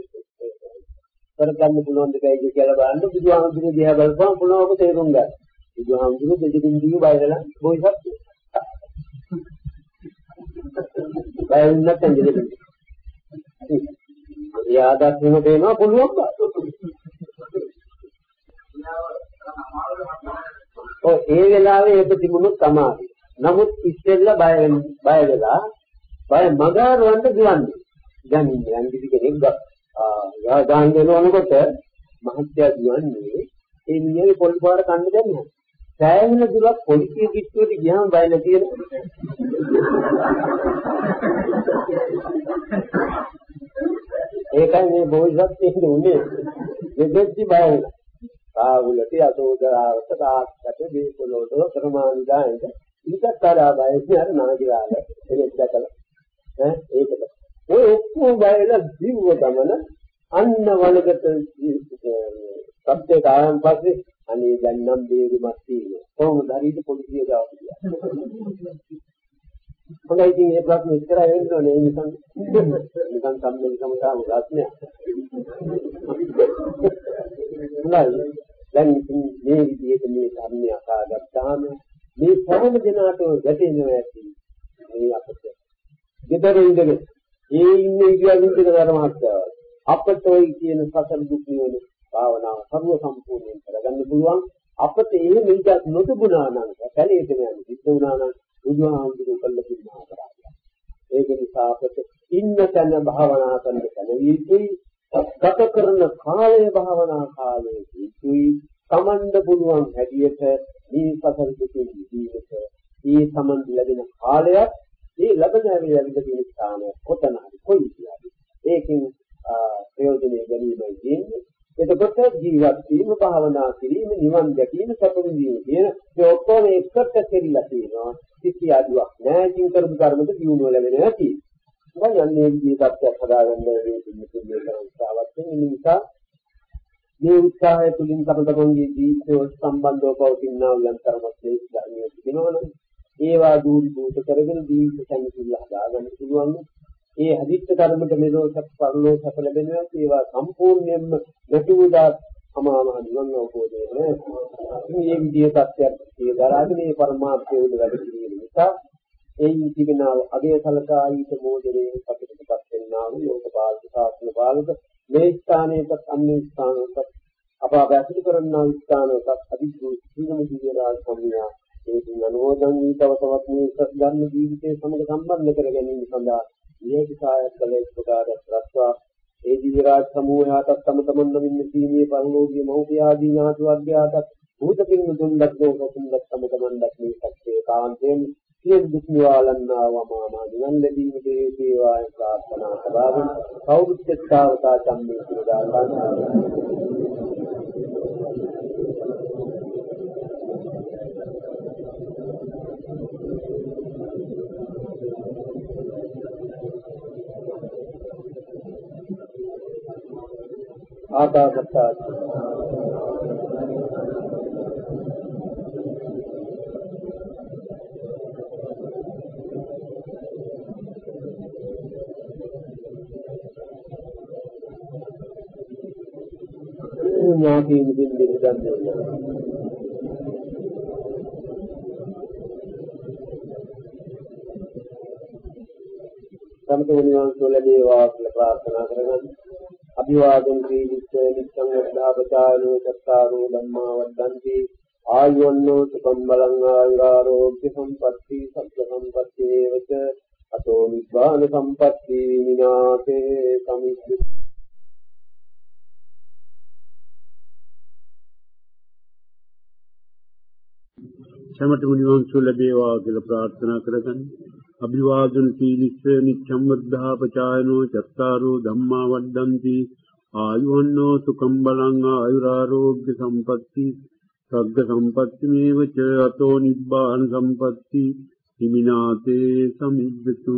කරගන්න පුළුවන් දෙයයි කියලා බලන්න බුදුහාමුදුරුවෝ දිහා බලපුවම පුළුවන් ඔබ තේරුම් ගන්න. බුදුහාමුදුරුවෝ දෙදින් දිනු බයදලා බොයිසත්. බය වෙන්නත් ඇඟිලි. යාදත් වෙන දෙනවා පුළුවන් බා. ඔය ඒ වෙලාවේ ඒක තිබුණොත් තමයි. නමුත් ඉස්සෙල්ලා බය බය වෙලා බය මගහරවන්න දුවන්නේ. දැන් යම් කිසි කෙනෙක් ආ ගාන දෙනවනකොට මහත්ය දුවන්නේ ඒ නියගේ පොල් පාර කන්න දෙන්නේ. සෑහෙන දුරක් පොලිසිය කිට්ටුවට ගියාම බය නැති වෙන. ඒකයි මේ බෝසත් කියන්නේ උනේ. දෙදෙච්චි බය වෙනවා. ආවුලට අතෝදරාවට තාක්කට මේ පොළොවට ප්‍රමාණිදායක ඊටත් වඩා බය කියන නාගිරාල එනෙක් දැකලා ඈ ඒකට ඔය ඔක්කොම බයලා ජීව ගමන අන්න වලකට සත්‍යයට ආවන් පස්සේ අනේ දැන් නම් බේරුමක් තියෙනවා. කොහොමද හරියට පොලිසිය ගාව කියලා හොඳයි ඉතින් මේ ප්‍රශ්නේ ඉස්සරහ වෙන්න ඕනේ. නිකන් නිකන් සම්මෙලිකම තාම ප්‍රශ්නයක්. හොඳයි. දැන් ඉතින් මේ විදිහට මේ ධර්මය අසා ගත්තාම මේ සෑම දිනාට ගැටෙනවා ඇති මේ අපිට. ගෙදර ඉඳගෙන ඒ ඉන්නේ ඉතින් ඉඳගෙන මහත්තයා අපට ඔය කියන සසල දුක් නිවන භාවනාව සර්ව සම්පූර්ණයෙන් කරගන්න පුළුවන් අපට ඒ මිනිහත් නොතිබුණා නම් කැලේට යන්නේ සිද්ධ වුණා නම් බුදුහාමුදුරුවෝ කළ කිව්වා කරා. ඒක නිසා අපට ඉන්න තැන භාවනා කරන්න තැන වීතියි ගත කරන කාලය භාවනා කාලයේ වීතියි තමන්ද පුළුවන් හැටියට මේ සසර දුකින් මිදීමට මේ තමන් ලැබෙන කාලයක් මේ ලැබෙන ලැබෙන තියෙන ස්ථානය කොතන හරි කොයි කියලාද ඒකෙන් ප්‍රයෝජනෙ ගැනීමයි තියෙන්නේ එතකොට ජීවත් වීම භාවනා කිරීම නිවන් දැකීම සැප විඳීම කියන මේ ඔක්කොම එකට කෙරිලා තියෙනවා. කිසි අඩුවක් නැහැ. ඉතින් කරපු කර්මද දිනුව ලැබෙන්නේ නැති දැන් යන්නේ විදිහේ තත්ත්වයක් හදාගන්න මේ පිළිතුරු මේ කරන උත්සාහවත් වෙන නිසා මේ උත්සාහය තුලින් තම තමන්ගේ ජීවිතය සම්බන්ධව පවතිනා යන්තරමත් මේ ධර්මයේ තිබෙනවනේ ඒවා දූරි භූත කරගෙන ජීවිත සම්පූර්ණ හදාගන්න පුළුවන්. ඒ හදිස්ස ධර්මයට මෙලොවට පරලෝක සැප ලැබෙනවා ඒවා සම්පූර්ණයෙන්ම නැතිවදා අමාමහ නිවන් අවබෝධ වෙනවා මේ විදිහේ තත්ත්වයක් ඒ දරාගෙන මේ පරමාර්ථය උඩ වැඩ කිරීම නිසා ඒ ඉතිගෙනාව අගේ සලකා ඊට මොදරේ අපිටපත් වෙනා වූ ලෝකපාලක ශාසන පාලක මේ ස්ථානයේත් අන්‍ය ස්ථානවලත් අප අපැසිත කරන්නා ස්ථානවලත් අධිග්‍රහ සීලම ජීවරාජ සම්මියා ඒකින් අනුමෝදන් වී තව තවත් මේ සත්‍යඥ ජීවිතයේ සමග සම්බන්ධ කර ගැනීම සඳහා නියතිකායක් කළ ප්‍රකාරයක් රස්වා ඒ දිවිරාජ සමූහයාට තම තමන් නමින් සීමේ පරිලෝකීය මෞපිය ආදී නාතු අධ්‍යාතක් භූතකින් දුන්දක් දෝසුන්දක් තම තමන් දක්නේ සත්‍යේ කාන්තෙන් සියලු දුක් නිවාලන්නා වමාමා නිවන් ලැබීම දේවාය ප්‍රාර්ථනා කරාවෙන් කවුරුත් එක්තාවතා සම්මේ සිරදා ගන්නවා ආකාශත්තා ඥාති විදින් දෙන්න ගන්නවා සම්පූර්ණ නිවන් ලැබේවා කියලා ප්‍රාර්ථනා කරගන්න. අභිවාදන ක්‍රීඩිත නිච්ඡං වද්ධාපචායනෝ සත්තාරෝ ධම්මා වද්දන්ති ආයුන්නෝ සුඛං බලං ආයුරාෝග්‍ය සම්පatti සබ්බ සම්පatti වච අතෝ නිබ්බාන සම්පatti විනාසේ සමිද්ද සමත නිවන් සුව ලැබේවා කියලා ප්‍රාර්ථනා කරගන්න. අභිවාදන සීලිස්ස නිච්ඡම් වද්ධා පචායනෝ චත්තාරෝ ධම්මා වද්දන්ති ආයුවන්නෝ සුඛම් බලං ආයුරාෝග්‍ය සම්පatti සග්ග සම්පatti මේවච අතෝ නිබ්බාන සම්පatti හිමිනාතේ සමිද්දතු